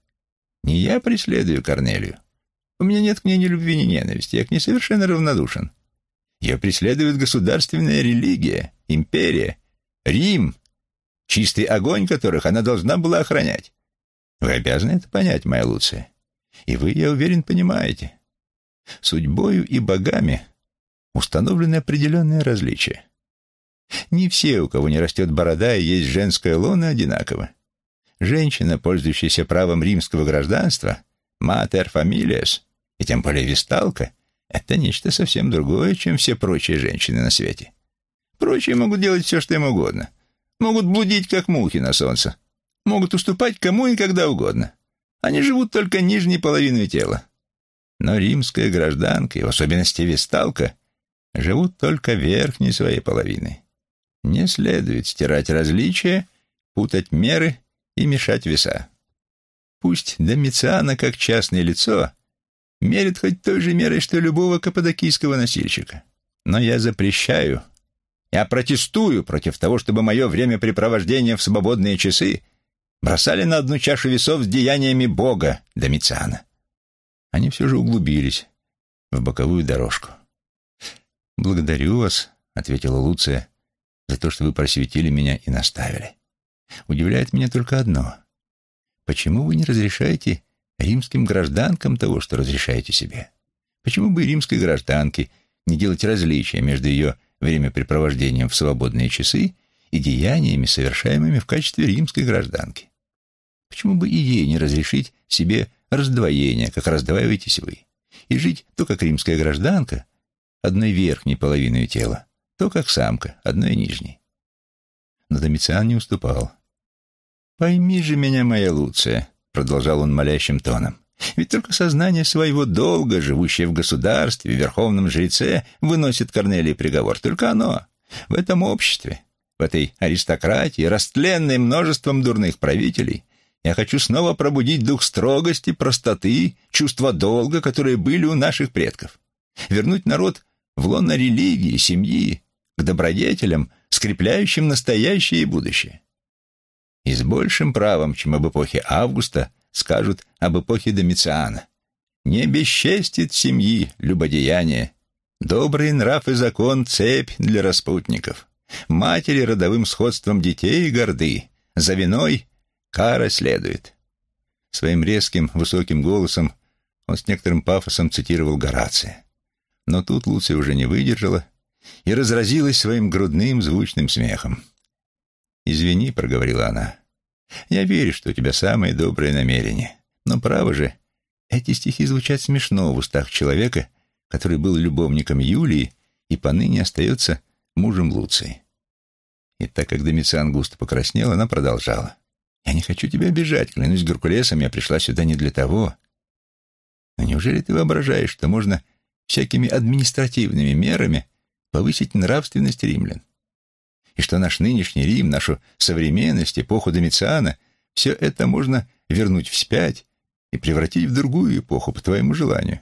S1: Не я преследую Корнелию. У меня нет к ней ни любви, ни ненависти, я к ней совершенно равнодушен. Ее преследует государственная религия, империя, Рим, чистый огонь которых она должна была охранять. Вы обязаны это понять, моя Луция. И вы, я уверен, понимаете. Судьбою и богами установлены определенные различия. Не все, у кого не растет борода и есть женская лона, одинаково. Женщина, пользующаяся правом римского гражданства, матер фамилиас, и тем более висталка, это нечто совсем другое, чем все прочие женщины на свете. Прочие могут делать все, что им угодно. Могут блудить, как мухи на солнце. Могут уступать кому и когда угодно. Они живут только нижней половиной тела. Но римская гражданка, и в особенности весталка, живут только верхней своей половиной. Не следует стирать различия, путать меры и мешать веса. Пусть Домициана, как частное лицо, мерит хоть той же мерой, что любого каппадокийского носильщика. Но я запрещаю, я протестую против того, чтобы мое времяпрепровождение в свободные часы бросали на одну чашу весов с деяниями Бога Домициана. Они все же углубились в боковую дорожку. «Благодарю вас», — ответила Луция, — «за то, что вы просветили меня и наставили. Удивляет меня только одно. Почему вы не разрешаете римским гражданкам того, что разрешаете себе? Почему бы римской гражданке не делать различия между ее времяпрепровождением в свободные часы и деяниями, совершаемыми в качестве римской гражданки? Почему бы и ей не разрешить себе раздвоение, как раздваиваетесь вы, и жить то как римская гражданка, одной верхней половиной тела, то как самка, одной нижней? Но Домициан не уступал. «Пойми же меня, моя Луция», — продолжал он молящим тоном, «ведь только сознание своего долга, живущее в государстве, в верховном жреце, выносит Корнелии приговор. Только оно. В этом обществе, в этой аристократии, растленной множеством дурных правителей, я хочу снова пробудить дух строгости, простоты, чувства долга, которые были у наших предков. Вернуть народ
S2: в лоно религии, семьи, к добродетелям, скрепляющим настоящее и будущее. И с большим правом, чем об эпохе Августа, скажут об эпохе Домициана. Не бесчестит семьи любодеяние, добрый нрав и закон — цепь для распутников, матери родовым сходством детей горды, за виной кара следует. Своим резким, высоким голосом он с некоторым пафосом цитировал Горация. Но тут Луция уже не выдержала и разразилась своим грудным звучным смехом. «Извини», — проговорила она, — «я верю, что у тебя самые добрые намерения. Но, право же, эти стихи звучат смешно в устах человека, который был любовником Юлии и поныне остается мужем Луции». И так как Домициан густо покраснел, она продолжала. «Я не хочу тебя обижать, клянусь Геркулесом, я пришла сюда не для того. Но неужели ты воображаешь, что можно всякими административными мерами повысить нравственность римлян? И что наш нынешний Рим, нашу современность, эпоху Домициана, все это можно вернуть вспять и превратить в другую эпоху по твоему желанию?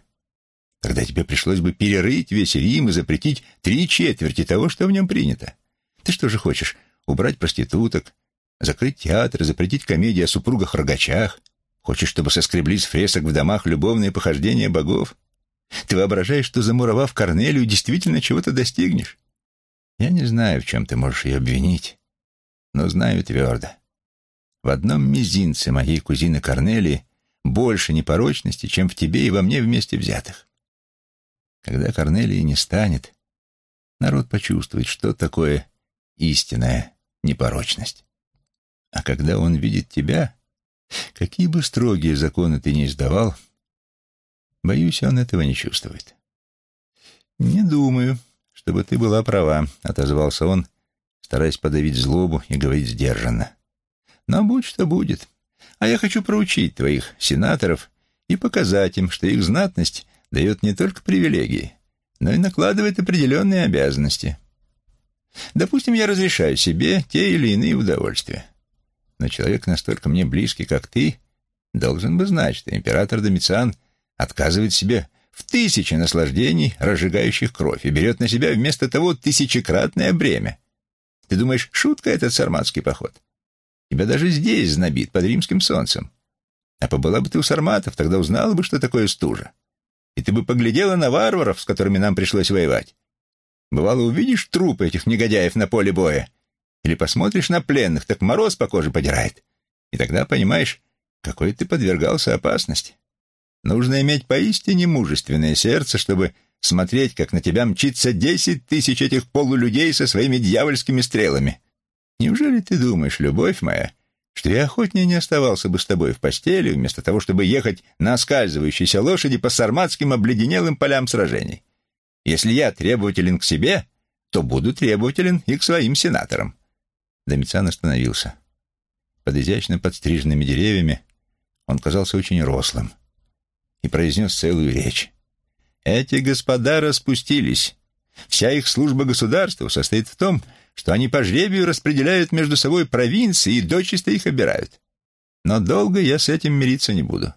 S2: Тогда тебе пришлось бы перерыть весь Рим и запретить три четверти того, что в нем принято. Ты что же хочешь, убрать проституток, закрыть театр, запретить комедии о супругах-рогачах? Хочешь, чтобы соскребли с фресок в домах любовные похождения богов? Ты воображаешь, что, замуровав Корнелию, действительно чего-то достигнешь? Я не знаю, в чем ты можешь ее обвинить, но знаю твердо. В одном мизинце моей кузины Корнелии больше непорочности, чем в тебе и во мне вместе взятых. Когда Корнелии не станет, народ почувствует, что такое истинная непорочность. А когда он видит тебя, какие бы строгие законы ты ни издавал, боюсь, он этого не чувствует. «Не думаю, чтобы ты была права», — отозвался он, стараясь подавить злобу и говорить сдержанно. «Но будь что будет. А я хочу проучить твоих сенаторов и показать им, что их знатность дает не только привилегии, но и накладывает определенные обязанности. Допустим, я разрешаю себе те или иные удовольствия. Но человек настолько мне близкий, как ты, должен бы знать, что император Домициан отказывает себе в тысячи наслаждений, разжигающих кровь, и берет на себя вместо того тысячекратное бремя. Ты думаешь, шутка этот сарматский поход? Тебя даже здесь знобит, под римским солнцем. А побыла бы ты у сарматов, тогда узнала бы, что такое стужа. И ты бы поглядела на варваров, с которыми нам пришлось воевать. Бывало, увидишь трупы этих негодяев на поле боя, или посмотришь на пленных, так мороз по коже подирает. И тогда понимаешь, какой ты подвергался опасности. Нужно иметь поистине мужественное сердце, чтобы смотреть, как на тебя мчится десять тысяч этих полулюдей со своими дьявольскими стрелами. Неужели ты думаешь, любовь моя, что я охотнее не оставался бы с тобой в постели, вместо того, чтобы ехать на оскальзывающейся лошади по сарматским обледенелым полям сражений? Если я требователен к себе, то буду требователен и к своим сенаторам. Домициан остановился. Под изящно подстриженными деревьями он казался очень рослым и произнес целую речь. «Эти господа распустились. Вся их служба государству состоит в том, что они по жребию распределяют между собой провинции и дочисто их обирают. Но долго я с этим мириться не буду.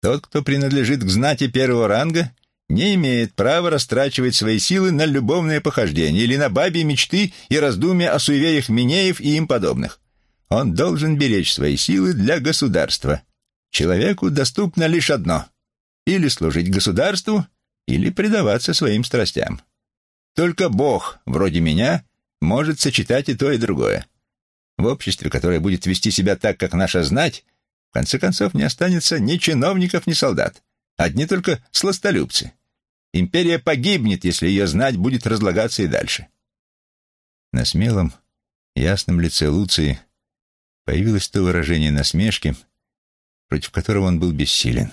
S2: Тот, кто принадлежит к знати первого ранга, не имеет права растрачивать свои силы на любовное похождение или на бабьи мечты и раздумья о суевериях Минеев и им подобных. Он должен беречь свои силы для государства. Человеку доступно лишь одно — или служить государству, или предаваться своим страстям. Только Бог, вроде меня, может сочетать и то, и другое. В обществе, которое будет вести себя так, как наша знать, в конце концов не останется ни чиновников, ни солдат. Одни только сластолюбцы. Империя погибнет, если ее знать будет разлагаться и дальше. На смелом, ясном лице Луции появилось то выражение насмешки, против которого он был бессилен.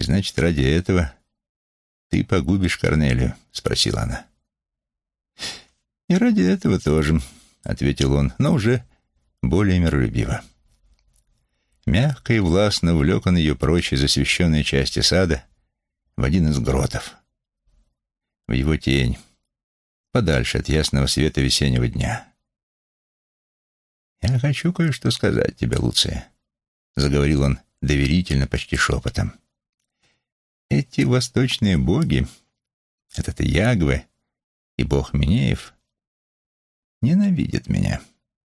S2: «И значит, ради этого ты погубишь Корнелию?» — спросила она. «И ради этого тоже», — ответил он, но уже более миролюбиво. Мягко и властно увлек он ее прочь из освещенной части сада, в один из гротов. В его тень, подальше от ясного света весеннего дня. «Я хочу кое-что сказать тебе, Луция», — заговорил он доверительно, почти шепотом. «Эти восточные боги
S1: этот Ягве и бог Минеев ненавидят меня.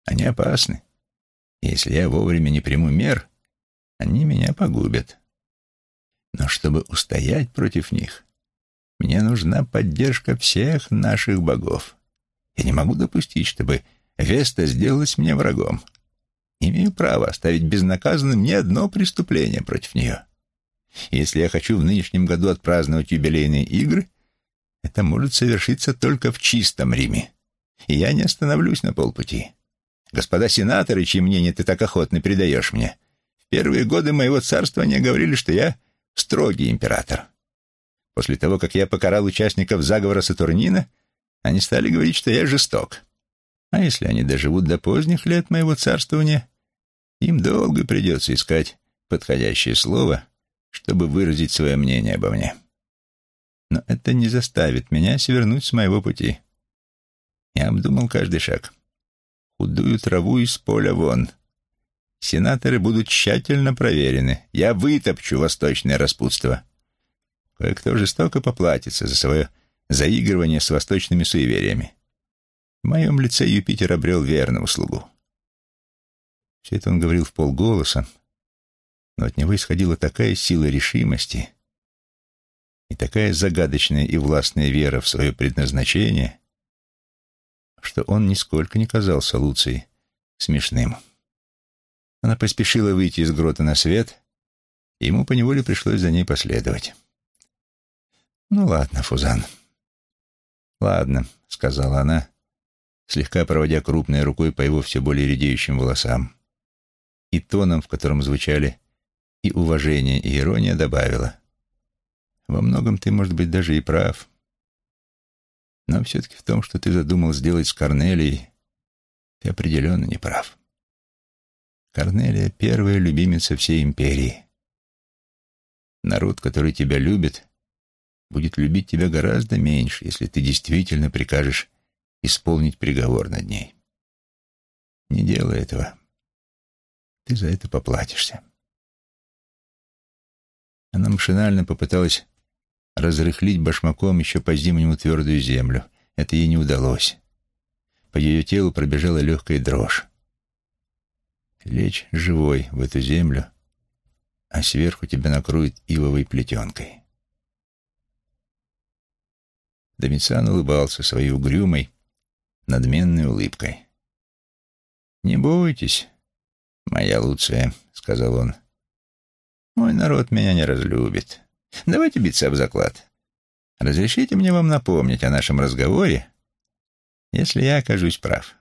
S1: Они опасны. Если я вовремя не приму мер, они меня погубят. Но чтобы устоять против них, мне нужна поддержка всех наших богов. Я не могу допустить, чтобы Веста сделалась мне врагом. Имею право оставить безнаказанным ни одно преступление против нее. Если я хочу в нынешнем году отпраздновать юбилейные игры, это может совершиться только в чистом Риме. И я не остановлюсь на полпути. Господа сенаторы, чьи мнение ты так охотно передаешь мне, в первые годы моего царствования говорили, что я строгий император. После того, как я покарал участников заговора Сатурнина, они стали говорить, что я жесток. А если они доживут до поздних лет моего царствования, им долго придется искать подходящее слово, чтобы выразить свое мнение обо мне. Но это не заставит меня свернуть с моего пути. Я обдумал каждый шаг. Худую траву из поля вон. Сенаторы будут тщательно проверены. Я вытопчу восточное распутство. Кое-кто жестоко поплатится за свое заигрывание с восточными суевериями. В моем лице Юпитер обрел верную услугу. Все это он говорил в полголоса, но от него исходила такая сила решимости и такая загадочная и властная вера в свое предназначение, что он нисколько не казался Луцией смешным. Она поспешила выйти из грота на свет, и ему поневоле пришлось за ней последовать. «Ну ладно, Фузан». «Ладно», — сказала она, слегка проводя крупной рукой по его все более редеющим волосам. И тоном, в котором звучали и уважение, и ирония, добавила. «Во многом ты, может быть, даже и прав. Но все-таки в том, что ты задумал сделать с Корнелией, ты определенно не прав. Корнелия — первая любимица всей империи. Народ, который тебя любит, будет любить тебя гораздо меньше, если ты действительно прикажешь исполнить приговор над ней. Не делай этого. Ты за это поплатишься. Она машинально попыталась разрыхлить башмаком еще по-зимнему твердую землю. Это ей не удалось. По ее телу пробежала легкая дрожь. Лечь живой в эту землю, а сверху тебя накроет ивовой плетенкой. Домициан улыбался своей угрюмой, надменной улыбкой. «Не бойтесь, моя Луция», — сказал он. «Мой народ меня не разлюбит. Давайте биться об заклад. Разрешите мне вам напомнить о нашем разговоре, если я окажусь прав».